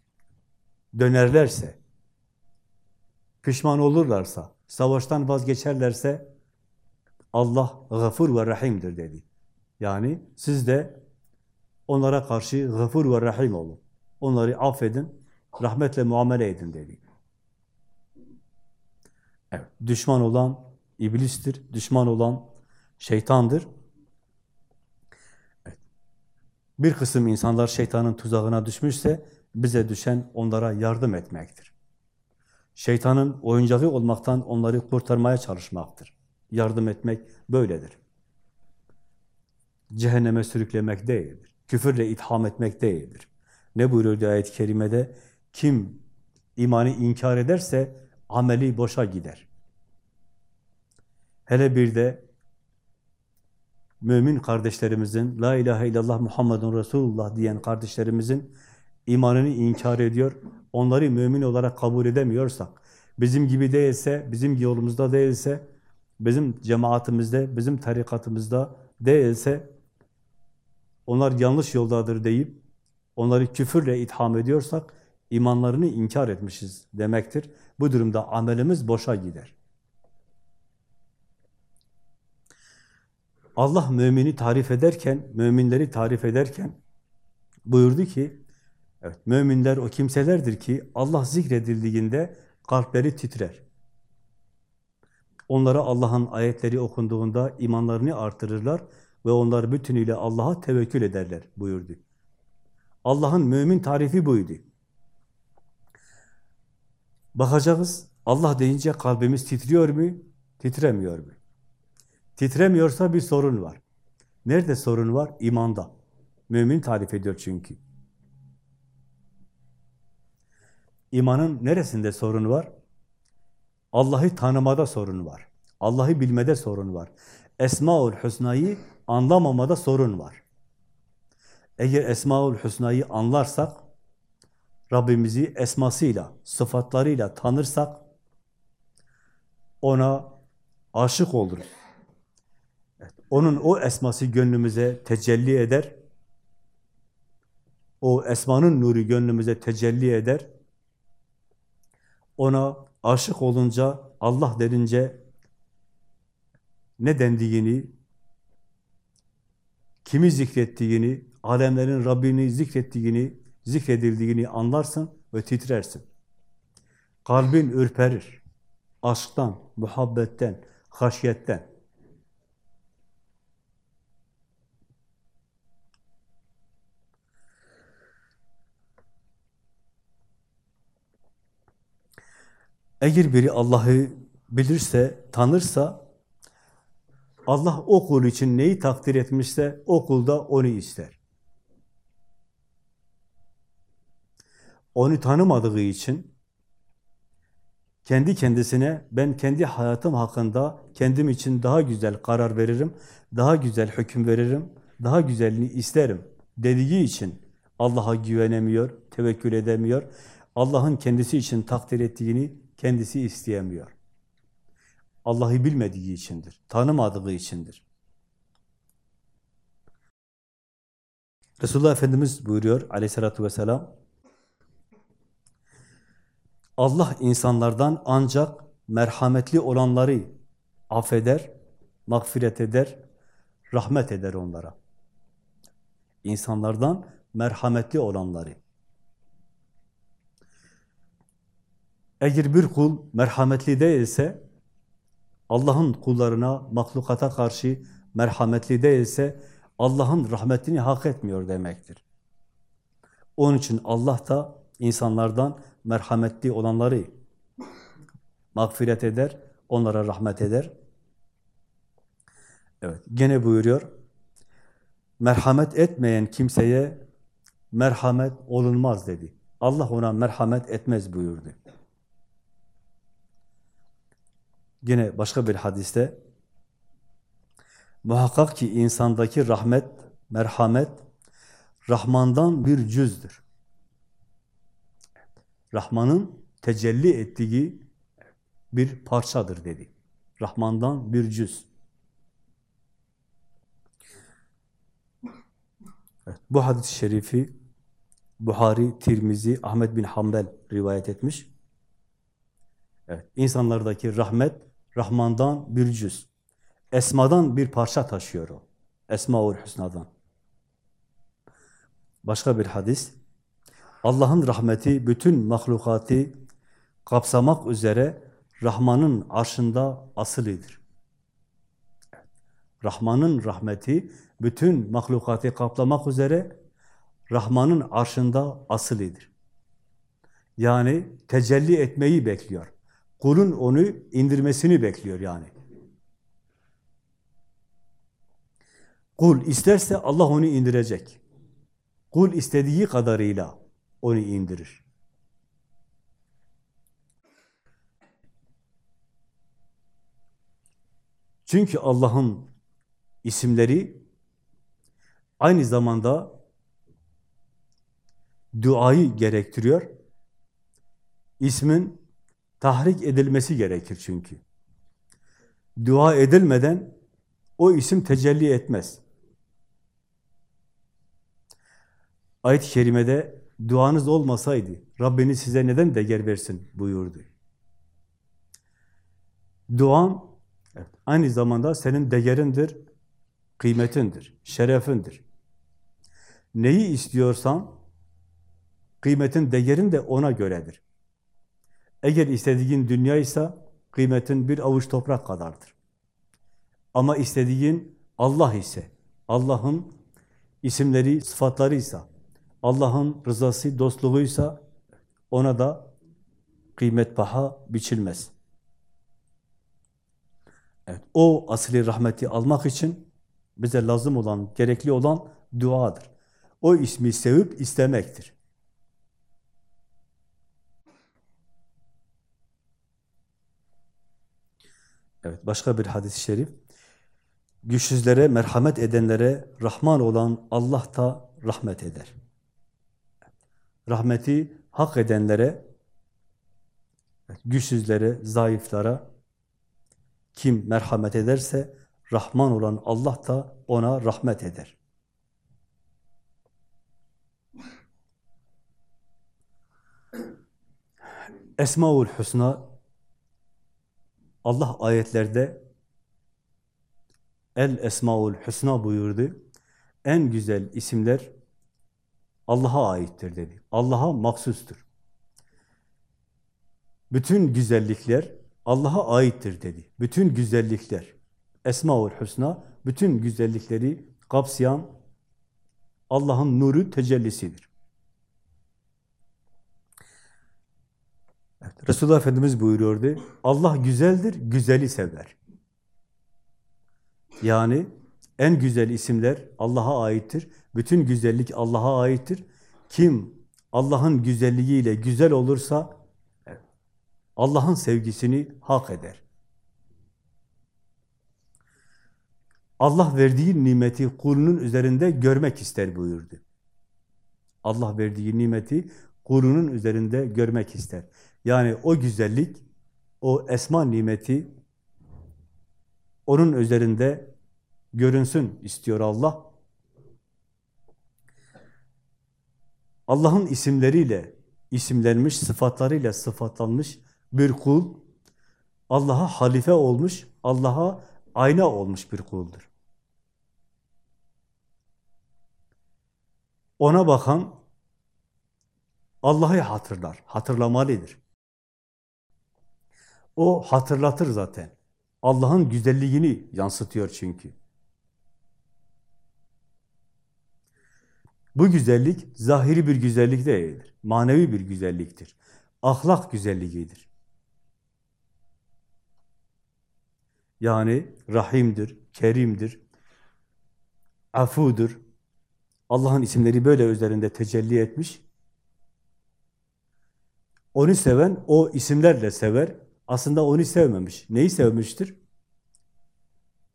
dönerlerse, pişman olurlarsa, savaştan vazgeçerlerse Allah gafur ve rahimdir dedi. Yani siz de onlara karşı gafur ve rahim olun. Onları affedin, rahmetle muamele edin dedi. Evet, düşman olan iblistir, düşman olan şeytandır. Evet. Bir kısım insanlar şeytanın tuzağına düşmüşse bize düşen onlara yardım etmektir. Şeytanın oyuncağı olmaktan onları kurtarmaya çalışmaktır. Yardım etmek böyledir. Cehenneme sürüklemek değildir. Küfürle itham etmek değildir. Ne buyuruyor ayet-i kerimede? Kim imanı inkar ederse ameli boşa gider. Hele bir de mümin kardeşlerimizin, La ilahe illallah Muhammedun Resulullah diyen kardeşlerimizin imanını inkar ediyor, onları mümin olarak kabul edemiyorsak, bizim gibi değilse, bizim yolumuzda değilse, bizim cemaatimizde, bizim tarikatımızda değilse, onlar yanlış yoldadır deyip, onları küfürle itham ediyorsak, imanlarını inkar etmişiz demektir. Bu durumda amelimiz boşa gider. Allah mümini tarif ederken, müminleri tarif ederken buyurdu ki, evet müminler o kimselerdir ki Allah zikredildiğinde kalpleri titrer. Onlara Allah'ın ayetleri okunduğunda imanlarını artırırlar ve onlar bütünüyle Allah'a tevekkül ederler buyurdu. Allah'ın mümin tarifi buydu. Bakacağız, Allah deyince kalbimiz titriyor mu, titremiyor mu? Titremiyorsa bir sorun var. Nerede sorun var? İmanda. Mümin tarif ediyor çünkü. İmanın neresinde sorun var? Allah'ı tanımada sorun var. Allah'ı bilmede sorun var. Esmaül Hüsna'yı anlamamada sorun var. Eğer Esmaül Hüsna'yı anlarsak, Rabbimizi esmasıyla, sıfatlarıyla tanırsak, ona aşık oluruz. Evet, onun o esması gönlümüze tecelli eder. O esmanın nuru gönlümüze tecelli eder. Ona aşık olunca, Allah denince ne dendiğini, kimi zikrettiğini, alemlerin Rabbini zikrettiğini, zikredildiğini anlarsın ve titrersin. Kalbin ürperir. Aşktan, muhabbetten, haşyetten. Eğer biri Allah'ı bilirse, tanırsa, Allah o kul için neyi takdir etmişse, o kul da onu ister. Onu tanımadığı için, kendi kendisine, ben kendi hayatım hakkında kendim için daha güzel karar veririm, daha güzel hüküm veririm, daha güzelini isterim dediği için Allah'a güvenemiyor, tevekkül edemiyor. Allah'ın kendisi için takdir ettiğini kendisi isteyemiyor. Allah'ı bilmediği içindir, tanımadığı içindir. Resulullah Efendimiz buyuruyor aleyhissalatü vesselam, Allah insanlardan ancak merhametli olanları affeder, mağfiret eder, rahmet eder onlara. İnsanlardan merhametli olanları. Eğer bir kul merhametli değilse, Allah'ın kullarına, mahlukata karşı merhametli değilse, Allah'ın rahmetini hak etmiyor demektir. Onun için Allah da insanlardan merhametli olanları mağfiret eder, onlara rahmet eder. Evet, gene buyuruyor, merhamet etmeyen kimseye merhamet olunmaz dedi. Allah ona merhamet etmez buyurdu. Yine başka bir hadiste muhakkak ki insandaki rahmet, merhamet Rahman'dan bir cüzdür. Rahman'ın tecelli ettiği bir parçadır dedi. Rahman'dan bir cüz. Evet, bu hadis-i şerifi Buhari, Tirmizi, Ahmet bin Hanbel rivayet etmiş. Evet, insanlardaki rahmet, Rahman'dan bir cüz. Esma'dan bir parça taşıyor o. Esma-ül Hüsna'dan. Başka bir hadis. Allah'ın rahmeti bütün mahlukatı kapsamak üzere Rahman'ın arşında asılıdır. Rahman'ın rahmeti bütün mahlukatı kaplamak üzere Rahman'ın arşında asılıdır. Yani tecelli etmeyi bekliyor. Kulun onu indirmesini bekliyor yani. Kul isterse Allah onu indirecek. Kul istediği kadarıyla onu indirir. Çünkü Allah'ın isimleri aynı zamanda duayı gerektiriyor. İsmin tahrik edilmesi gerekir çünkü. Dua edilmeden o isim tecelli etmez. Ayet-i kerimede duanız olmasaydı Rabbiniz size neden değer versin buyurdu. Duan aynı zamanda senin değerindir, kıymetindir, şerefindir. Neyi istiyorsan kıymetin, değerin de ona göredir. Eğer istediğin dünyaysa kıymetin bir avuç toprak kadardır. Ama istediğin Allah ise, Allah'ın isimleri, sıfatlarıysa, Allah'ın rızası, dostluğuysa ona da kıymet paha biçilmez. Evet, o asli rahmeti almak için bize lazım olan, gerekli olan duadır. O ismi sevip istemektir. Evet, başka bir hadis-i şerif. Güçsüzlere, merhamet edenlere Rahman olan Allah da rahmet eder. Rahmeti hak edenlere, güçsüzlere, zayıflara kim merhamet ederse Rahman olan Allah da ona rahmet eder. Esmaül Hüsna Allah ayetlerde El Esmaül Hüsna buyurdu. En güzel isimler Allah'a aittir dedi. Allah'a maksustur. Bütün güzellikler Allah'a aittir dedi. Bütün güzellikler Esmaül Hüsna bütün güzellikleri kapsayan Allah'ın nuru tecellisidir. Resulullah Efendimiz buyuruyordu, Allah güzeldir, güzeli sever. Yani en güzel isimler Allah'a aittir. Bütün güzellik Allah'a aittir. Kim Allah'ın güzelliğiyle güzel olursa Allah'ın sevgisini hak eder. Allah verdiği nimeti kulunun üzerinde görmek ister buyurdu. Allah verdiği nimeti kulunun üzerinde görmek ister. Yani o güzellik, o esma nimeti onun üzerinde görünsün istiyor Allah. Allah'ın isimleriyle isimlenmiş, sıfatlarıyla sıfatlanmış bir kul, Allah'a halife olmuş, Allah'a ayna olmuş bir kuldur. Ona bakan Allah'ı hatırlar, hatırlamalıdır. O hatırlatır zaten. Allah'ın güzelliğini yansıtıyor çünkü. Bu güzellik zahiri bir güzellik değildir. Manevi bir güzelliktir. Ahlak güzelliğidir. Yani rahimdir, kerimdir, afudur. Allah'ın isimleri böyle üzerinde tecelli etmiş. Onu seven o isimlerle sever. Aslında onu sevmemiş. Neyi sevmiştir?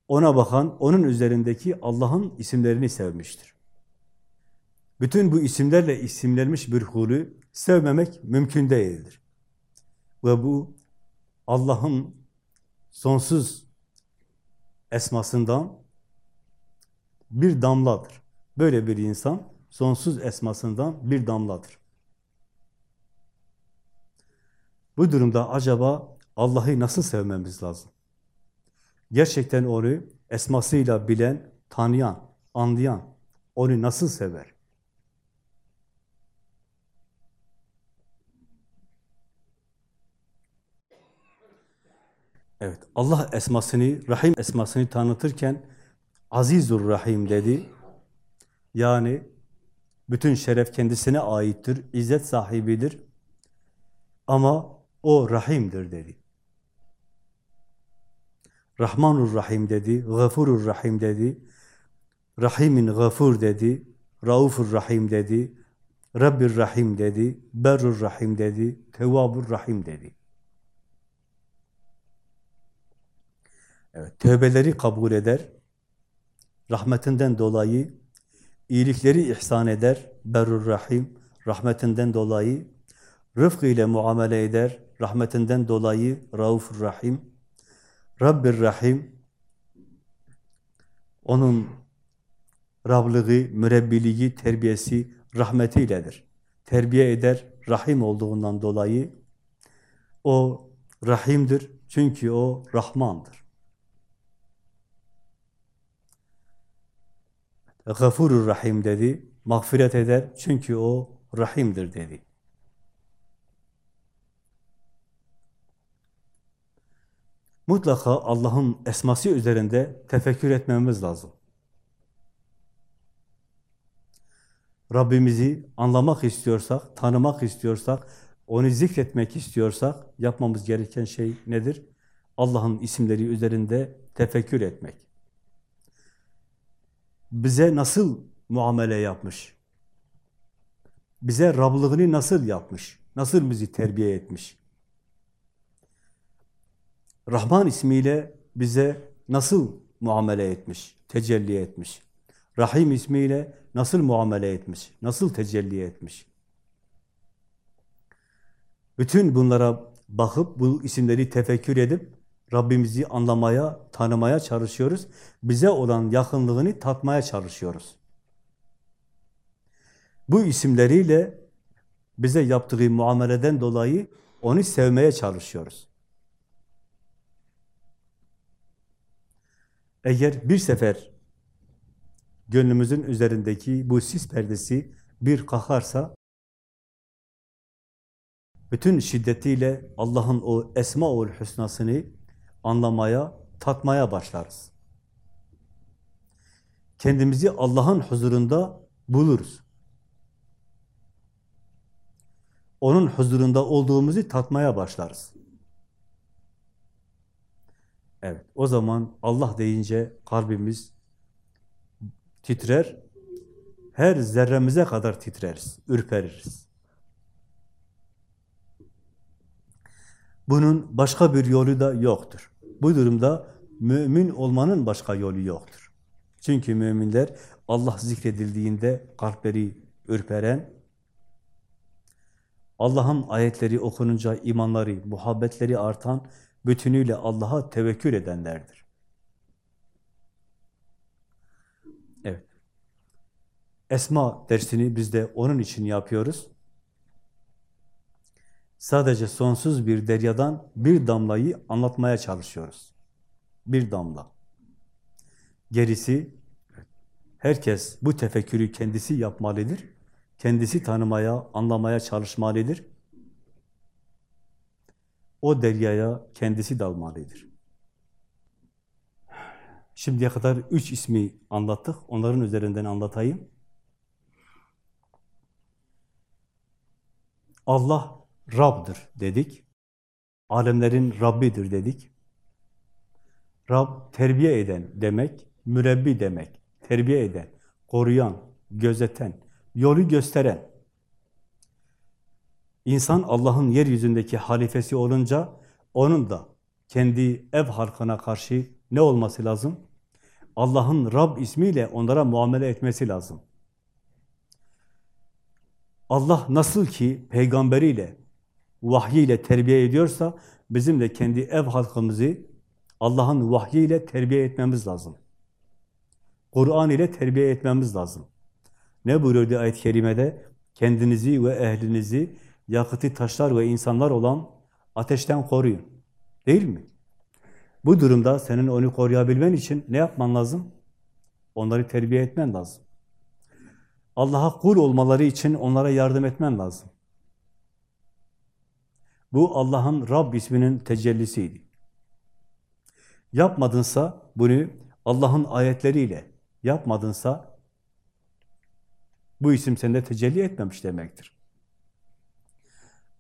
Ona bakan, onun üzerindeki Allah'ın isimlerini sevmiştir. Bütün bu isimlerle isimlenmiş bir kulü sevmemek mümkün değildir. Ve bu Allah'ın sonsuz esmasından bir damladır. Böyle bir insan sonsuz esmasından bir damladır. Bu durumda acaba Allah'ı nasıl sevmemiz lazım? Gerçekten onu esmasıyla bilen, tanıyan, anlayan, onu nasıl sever? Evet, Allah esmasını, Rahim esmasını tanıtırken Azizur Rahim dedi. Yani bütün şeref kendisine aittir, izzet sahibidir. Ama o Rahim'dir dedi. Rahmanur Rahim dedi, Gafurur Rahim dedi, Rahimin Gafur dedi, Raufur Rahim dedi, Rabbir Rahim dedi, Berrur Rahim dedi, Tevvabur Rahim dedi. Evet, tövbeleri kabul eder, rahmetinden dolayı iyilikleri ihsan eder, Berrur Rahim, rahmetinden dolayı rıfkı ile muamele eder, rahmetinden dolayı Raufur Rahim, Rabbir Rahim, onun Rabliği, mürebbiliği, terbiyesi rahmetiyledir. Terbiye eder, Rahim olduğundan dolayı o Rahim'dir çünkü o Rahman'dır. Gafurur Rahim dedi, mağfiret eder çünkü o Rahim'dir dedi. Mutlaka Allah'ın esması üzerinde tefekkür etmemiz lazım. Rabbimizi anlamak istiyorsak, tanımak istiyorsak, onu zikretmek istiyorsak yapmamız gereken şey nedir? Allah'ın isimleri üzerinde tefekkür etmek. Bize nasıl muamele yapmış? Bize Rablığını nasıl yapmış? Nasıl bizi terbiye etmiş? Rahman ismiyle bize nasıl muamele etmiş, tecelli etmiş? Rahim ismiyle nasıl muamele etmiş, nasıl tecelli etmiş? Bütün bunlara bakıp, bu isimleri tefekkür edip, Rabbimizi anlamaya, tanımaya çalışıyoruz. Bize olan yakınlığını tatmaya çalışıyoruz. Bu isimleriyle bize yaptığı muameleden dolayı onu sevmeye çalışıyoruz. Eğer bir sefer gönlümüzün üzerindeki bu sis perdesi bir kalkarsa, bütün şiddetiyle Allah'ın o Esma-ül Hüsna'sını anlamaya, tatmaya başlarız. Kendimizi Allah'ın huzurunda buluruz. onun huzurunda olduğumuzu tatmaya başlarız. Evet, o zaman Allah deyince kalbimiz titrer, her zerremize kadar titreriz, ürpeririz. Bunun başka bir yolu da yoktur. Bu durumda mümin olmanın başka yolu yoktur. Çünkü müminler Allah zikredildiğinde kalpleri ürperen, Allah'ın ayetleri okununca imanları, muhabbetleri artan, bütünüyle Allah'a tevekkül edenlerdir. Evet. Esma dersini biz de onun için yapıyoruz. Sadece sonsuz bir deryadan bir damlayı anlatmaya çalışıyoruz. Bir damla. Gerisi herkes bu tefekkürü kendisi yapmalıdır. Kendisi tanımaya, anlamaya çalışmalıdır. O deryaya kendisi dalmalıdır. Şimdiye kadar üç ismi anlattık. Onların üzerinden anlatayım. Allah Rab'dır dedik. Alemlerin Rabbidir dedik. Rab terbiye eden demek, mürebbi demek. Terbiye eden, koruyan, gözeten, yolu gösteren. İnsan Allah'ın yeryüzündeki halifesi olunca onun da kendi ev halkına karşı ne olması lazım? Allah'ın Rab ismiyle onlara muamele etmesi lazım. Allah nasıl ki peygamberiyle, vahyiyle terbiye ediyorsa bizim de kendi ev halkımızı Allah'ın vahyiyle terbiye etmemiz lazım. Kur'an ile terbiye etmemiz lazım. Ne buyuruyordu ayet-i kerimede? Kendinizi ve ehlinizi yakıtı taşlar ve insanlar olan ateşten koruyun. Değil mi? Bu durumda senin onu koruyabilmen için ne yapman lazım? Onları terbiye etmen lazım. Allah'a kul olmaları için onlara yardım etmen lazım. Bu Allah'ın Rab isminin tecellisiydi. Yapmadınsa bunu Allah'ın ayetleriyle yapmadınsa bu isim sende tecelli etmemiş demektir.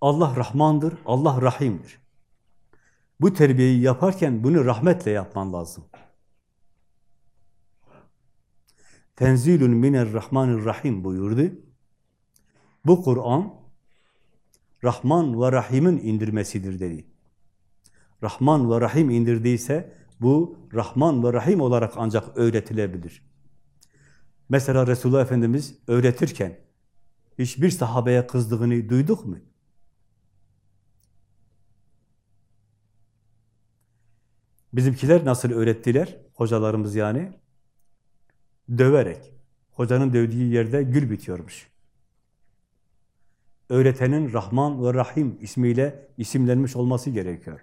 Allah Rahmandır, Allah Rahim'dir. Bu terbiyeyi yaparken bunu rahmetle yapman lazım. Tenzilun mine'r-Rahmanir-Rahim buyurdu. Bu Kur'an Rahman ve Rahim'in indirmesidir dedi. Rahman ve Rahim indirdiyse bu Rahman ve Rahim olarak ancak öğretilebilir. Mesela Resulullah Efendimiz öğretirken hiçbir sahabeye kızdığını duyduk mu? Bizimkiler nasıl öğrettiler? Hocalarımız yani. Döverek. Hocanın dövdüğü yerde gül bitiyormuş. Öğretenin Rahman ve Rahim ismiyle isimlenmiş olması gerekiyor.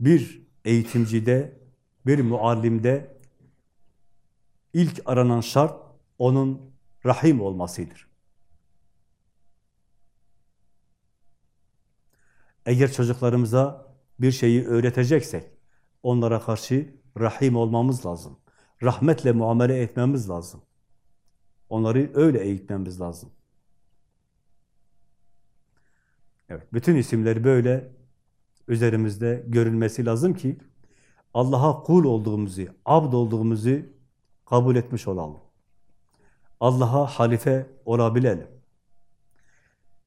Bir eğitimcide, bir muallimde ilk aranan şart onun Rahim olmasıdır. Eğer çocuklarımıza bir şeyi öğreteceksek, onlara karşı Rahim olmamız lazım. Rahmetle muamele etmemiz lazım. Onları öyle eğitmemiz lazım. Evet, bütün isimler böyle üzerimizde görülmesi lazım ki Allah'a kul olduğumuzu, abd olduğumuzu kabul etmiş olalım. Allah'a halife olabilelim.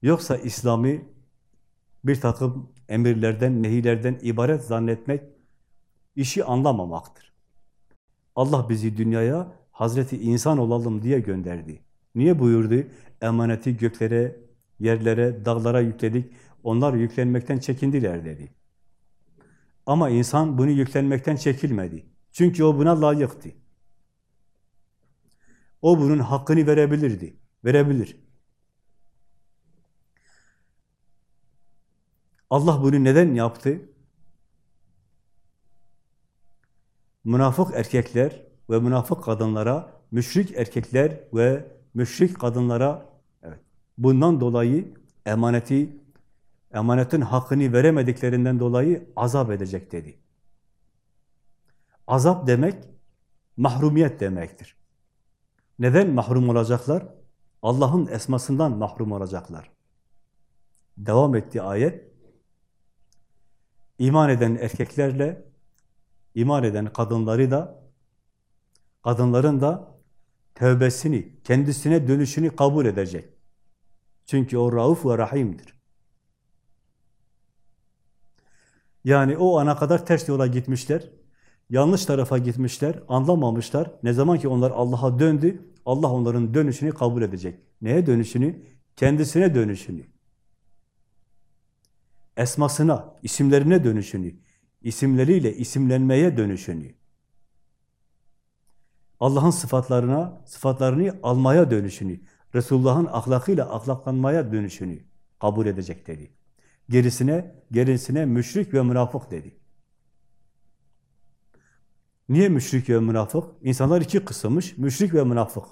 Yoksa İslam'ı bir takım emirlerden, nehilerden ibaret zannetmek işi anlamamaktır. Allah bizi dünyaya Hazreti insan olalım diye gönderdi. Niye buyurdu? Emaneti göklere, yerlere, dağlara yükledik. Onlar yüklenmekten çekindiler dedi. Ama insan bunu yüklenmekten çekilmedi. Çünkü o buna layıktı. O bunun hakkını verebilirdi. Verebilir. Allah bunu neden yaptı? Münafık erkekler ve münafık kadınlara, müşrik erkekler ve müşrik kadınlara evet, bundan dolayı emaneti, emanetin hakkını veremediklerinden dolayı azap edecek dedi. Azap demek, mahrumiyet demektir. Neden mahrum olacaklar? Allah'ın esmasından mahrum olacaklar. devam ettiği ayet, iman eden erkeklerle, iman eden kadınları da, kadınların da tövbesini, kendisine dönüşünü kabul edecek. Çünkü o rauf ve rahimdir. Yani o ana kadar ters yola gitmişler, yanlış tarafa gitmişler, anlamamışlar. Ne zaman ki onlar Allah'a döndü, Allah onların dönüşünü kabul edecek. Neye dönüşünü? Kendisine dönüşünü. Esmasına, isimlerine dönüşünü, isimleriyle isimlenmeye dönüşünü. Allah'ın sıfatlarına, sıfatlarını almaya dönüşünü, Resulullah'ın ahlakıyla ahlaklanmaya dönüşünü kabul edecek dedi. Gerisine, gerisine müşrik ve münafık dedi. Niye müşrik ve münafık? İnsanlar iki kısımmış, müşrik ve münafık.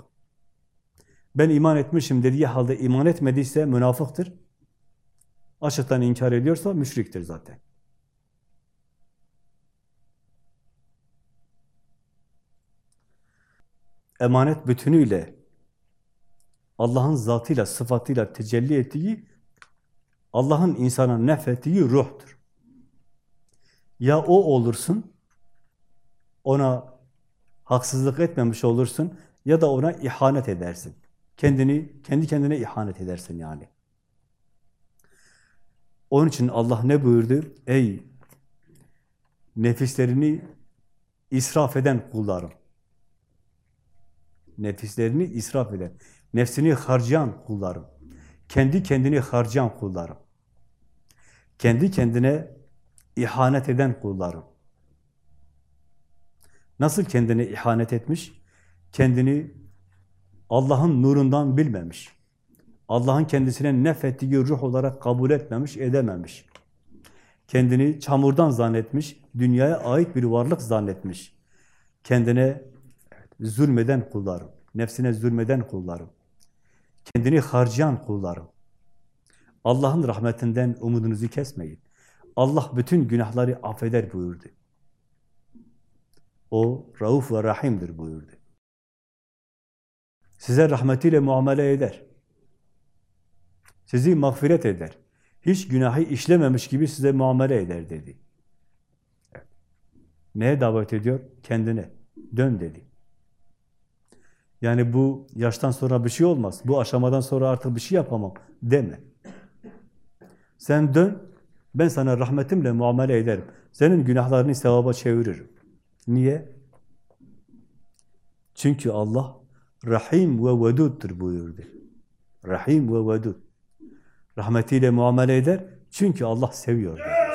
Ben iman etmişim dediği halde iman etmediyse münafıktır. Açıktan inkar ediyorsa müşriktir zaten. Emanet bütünüyle Allah'ın zatıyla, sıfatıyla tecelli ettiği, Allah'ın insana nefettiği ruhtur. Ya o olursun, ona haksızlık etmemiş olursun ya da ona ihanet edersin. Kendini, kendi kendine ihanet edersin yani. Onun için Allah ne buyurdu? Ey nefislerini israf eden kullarım. Nefislerini israf eden, nefsini harcayan kullarım. Kendi kendini harcayan kullarım. Kendi kendine ihanet eden kullarım. Nasıl kendine ihanet etmiş? Kendini Allah'ın nurundan bilmemiş. Allah'ın kendisine nefettiği ruh olarak kabul etmemiş, edememiş. Kendini çamurdan zannetmiş, dünyaya ait bir varlık zannetmiş. Kendine zulmeden kullarım, nefsine zulmeden kullarım. Kendini harcayan kullarım. Allah'ın rahmetinden umudunuzu kesmeyin. Allah bütün günahları affeder buyurdu. O rauf ve rahimdir buyurdu. Size rahmetiyle muamele eder. Sizi mağfiret eder. Hiç günahı işlememiş gibi size muamele eder dedi. Neye davet ediyor? Kendine. Dön dedi. Yani bu yaştan sonra bir şey olmaz. Bu aşamadan sonra artık bir şey yapamam deme. Sen dön, ben sana rahmetimle muamele ederim. Senin günahlarını sevaba çeviririm. Niye? Çünkü Allah Rahim ve Vedud'dur buyurdu. Rahim ve Vedud. Rahmetiyle muamele eder. Çünkü Allah seviyor. Dedi.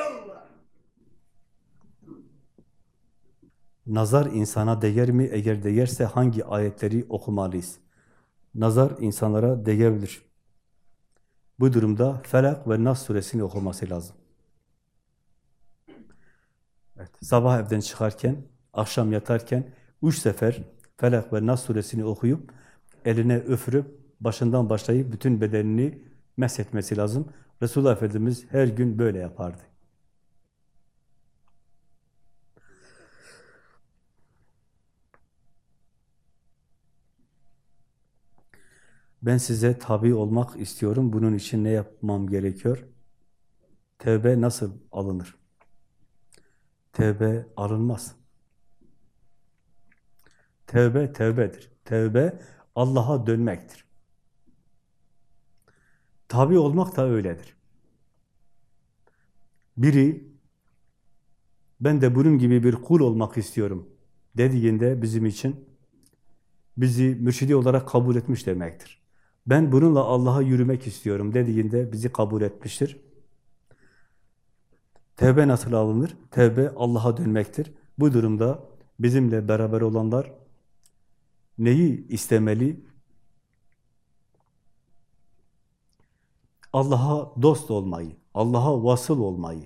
Nazar insana değer mi? Eğer değerse hangi ayetleri okumalıyız? Nazar insanlara değebilir. Bu durumda Felak ve Nas suresini okuması lazım. Evet, sabah evden çıkarken, akşam yatarken üç sefer Felak ve Nas suresini okuyup, eline öfürüp, başından başlayıp bütün bedenini meshetmesi lazım. Resulullah Efendimiz her gün böyle yapardı. Ben size tabi olmak istiyorum. Bunun için ne yapmam gerekiyor? Tevbe nasıl alınır? Tevbe alınmaz. Tevbe tevbedir. Tevbe Allah'a dönmektir. Tabi olmak da öyledir. Biri ben de bunun gibi bir kul olmak istiyorum dediğinde bizim için bizi mürşidi olarak kabul etmiş demektir. Ben bununla Allah'a yürümek istiyorum dediğinde bizi kabul etmiştir. Tevbe nasıl alınır? Tevbe Allah'a dönmektir. Bu durumda bizimle beraber olanlar neyi istemeli? Allah'a dost olmayı, Allah'a vasıl olmayı,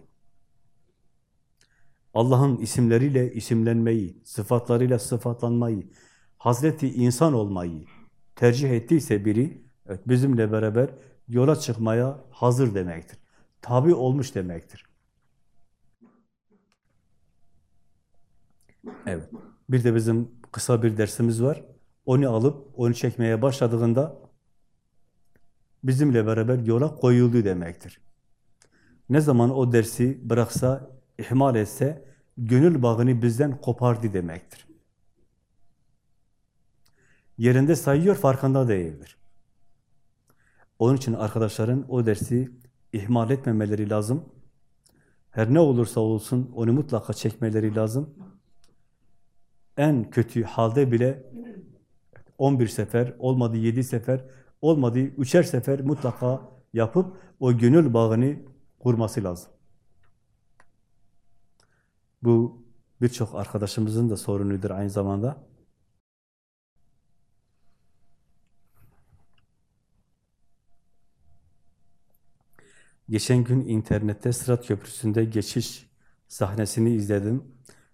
Allah'ın isimleriyle isimlenmeyi, sıfatlarıyla sıfatlanmayı, Hazreti insan olmayı tercih ettiyse biri, evet, bizimle beraber yola çıkmaya hazır demektir. Tabi olmuş demektir. Evet. Bir de bizim kısa bir dersimiz var. Onu alıp onu çekmeye başladığında bizimle beraber yola koyuldu demektir. ne zaman o dersi bıraksa, ihmal etse, gönül bağını bizden kopardı demektir. Yerinde sayıyor, farkında değildir. Onun için arkadaşların o dersi ihmal etmemeleri lazım. Her ne olursa olsun onu mutlaka çekmeleri lazım. En kötü halde bile 11 sefer, olmadı 7 sefer, olmadı 3'er sefer mutlaka yapıp o gönül bağını kurması lazım. Bu birçok arkadaşımızın da sorunudur aynı zamanda. Geçen gün internette Sırat Köprüsü'nde geçiş sahnesini izledim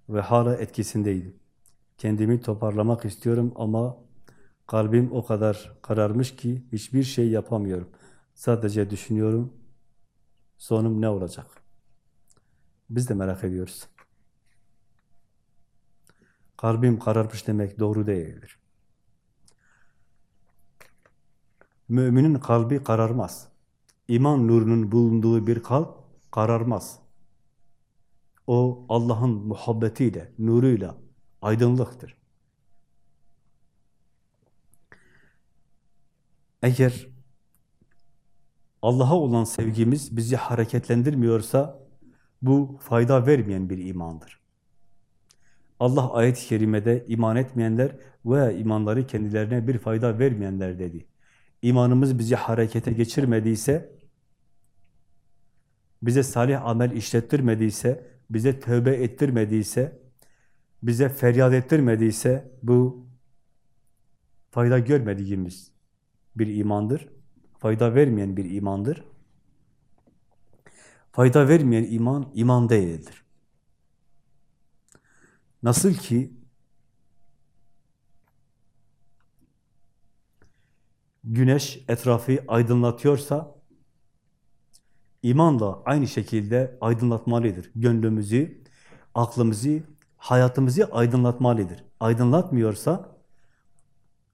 ve hala etkisindeydim. Kendimi toparlamak istiyorum ama kalbim o kadar kararmış ki hiçbir şey yapamıyorum. Sadece düşünüyorum, sonum ne olacak? Biz de merak ediyoruz. Kalbim kararmış demek doğru değildir. Müminin kalbi kararmaz. İman nurunun bulunduğu bir kalp kararmaz. O Allah'ın muhabbetiyle, nuruyla aydınlıktır. Eğer Allah'a olan sevgimiz bizi hareketlendirmiyorsa bu fayda vermeyen bir imandır. Allah ayet-i kerimede iman etmeyenler veya imanları kendilerine bir fayda vermeyenler dedi. İmanımız bizi harekete geçirmediyse, bize salih amel işlettirmediyse, bize tövbe ettirmediyse, bize feryat ettirmediyse bu fayda görmediğimiz bir imandır. Fayda vermeyen bir imandır. Fayda vermeyen iman, iman değildir. Nasıl ki güneş etrafı aydınlatıyorsa, iman da aynı şekilde aydınlatmalıdır. Gönlümüzü, aklımızı, hayatımızı aydınlatmalıdır. Aydınlatmıyorsa,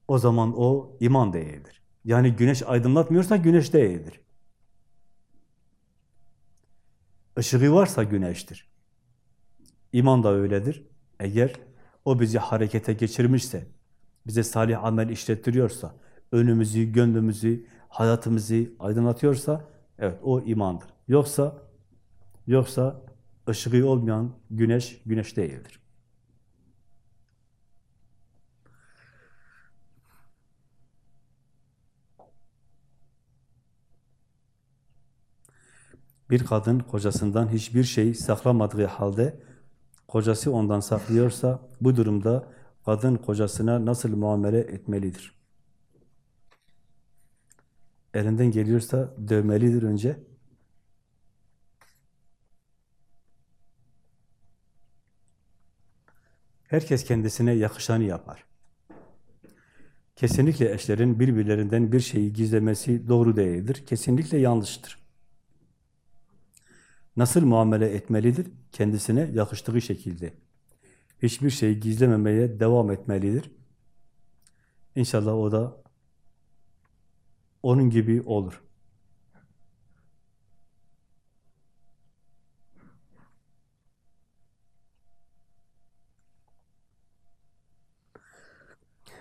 o zaman o iman değildir. Yani güneş aydınlatmıyorsa güneş değildir. Işığı varsa güneştir. İman da öyledir. Eğer o bizi harekete geçirmişse, bize salih amel işlettiriyorsa, önümüzü, gönlümüzü, hayatımızı aydınlatıyorsa, evet o imandır. Yoksa, yoksa ışığı olmayan güneş, güneş değildir. Bir kadın kocasından hiçbir şey saklamadığı halde kocası ondan saklıyorsa bu durumda kadın kocasına nasıl muamele etmelidir? Elinden geliyorsa dövmelidir önce. Herkes kendisine yakışanı yapar. Kesinlikle eşlerin birbirlerinden bir şeyi gizlemesi doğru değildir. Kesinlikle yanlıştır. Nasıl muamele etmelidir? Kendisine yakıştığı şekilde. Hiçbir şeyi gizlememeye devam etmelidir. İnşallah o da onun gibi olur.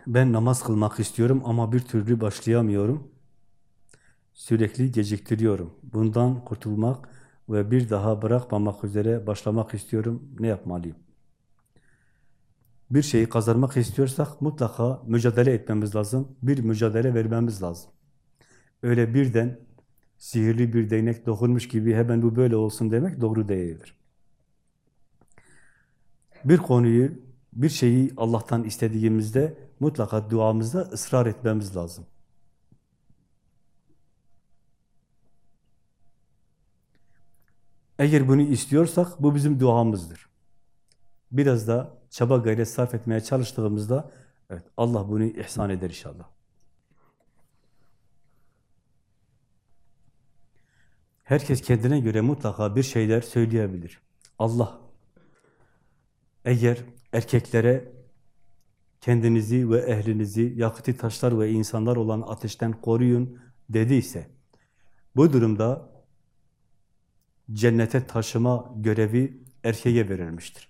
Ben namaz kılmak istiyorum ama bir türlü başlayamıyorum. Sürekli geciktiriyorum. Bundan kurtulmak ve bir daha bırakmamak üzere başlamak istiyorum. Ne yapmalıyım? Bir şeyi kazanmak istiyorsak mutlaka mücadele etmemiz lazım. Bir mücadele vermemiz lazım. Öyle birden sihirli bir değnek dokunmuş gibi hemen bu böyle olsun demek doğru değildir. Bir konuyu, bir şeyi Allah'tan istediğimizde mutlaka duamızda ısrar etmemiz lazım. Eğer bunu istiyorsak bu bizim duamızdır. Biraz da çaba gayret sarf etmeye çalıştığımızda evet Allah bunu ihsan eder inşallah. Herkes kendine göre mutlaka bir şeyler söyleyebilir. Allah eğer erkeklere kendinizi ve ehlinizi yakıtı taşlar ve insanlar olan ateşten koruyun dediyse bu durumda cennete taşıma görevi erkeğe verilmiştir.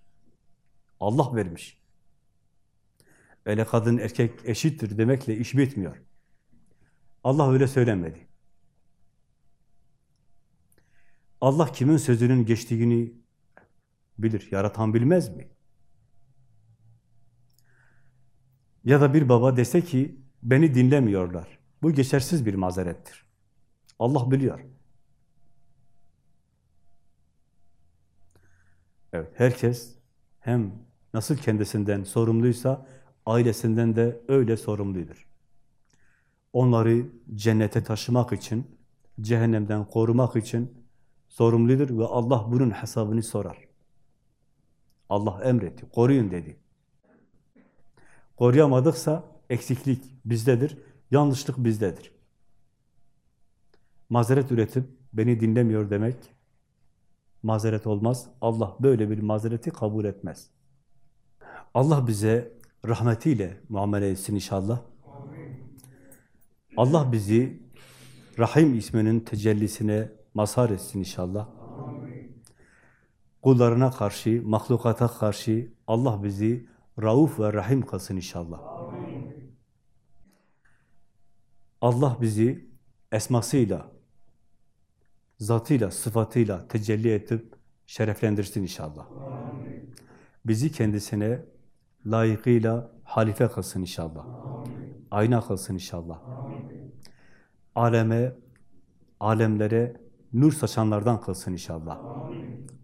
Allah vermiş. Öyle kadın erkek eşittir demekle iş bitmiyor. Allah öyle söylemedi. Allah kimin sözünün geçtiğini bilir. Yaratan bilmez mi? Ya da bir baba dese ki beni dinlemiyorlar. Bu geçersiz bir mazerettir. Allah biliyor. Evet, herkes hem nasıl kendisinden sorumluysa ailesinden de öyle sorumludur. Onları cennete taşımak için, cehennemden korumak için sorumludur ve Allah bunun hesabını sorar. Allah emretti, koruyun dedi. Koruyamadıksa eksiklik bizdedir, yanlışlık bizdedir. Mazeret üretip beni dinlemiyor demek mazeret olmaz. Allah böyle bir mazereti kabul etmez. Allah bize rahmetiyle muamele etsin inşallah. Allah bizi Rahim isminin tecellisine mazhar etsin inşallah. Kullarına karşı, mahlukata karşı Allah bizi Rauf ve Rahim kılsın inşallah. Allah bizi esmasıyla, zatıyla, sıfatıyla tecelli edip şereflendirsin inşallah. Bizi kendisine layıkıyla halife kılsın inşallah. Ayna kılsın inşallah. Aleme, alemlere nur saçanlardan kılsın inşallah.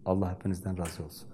Allah hepinizden razı olsun.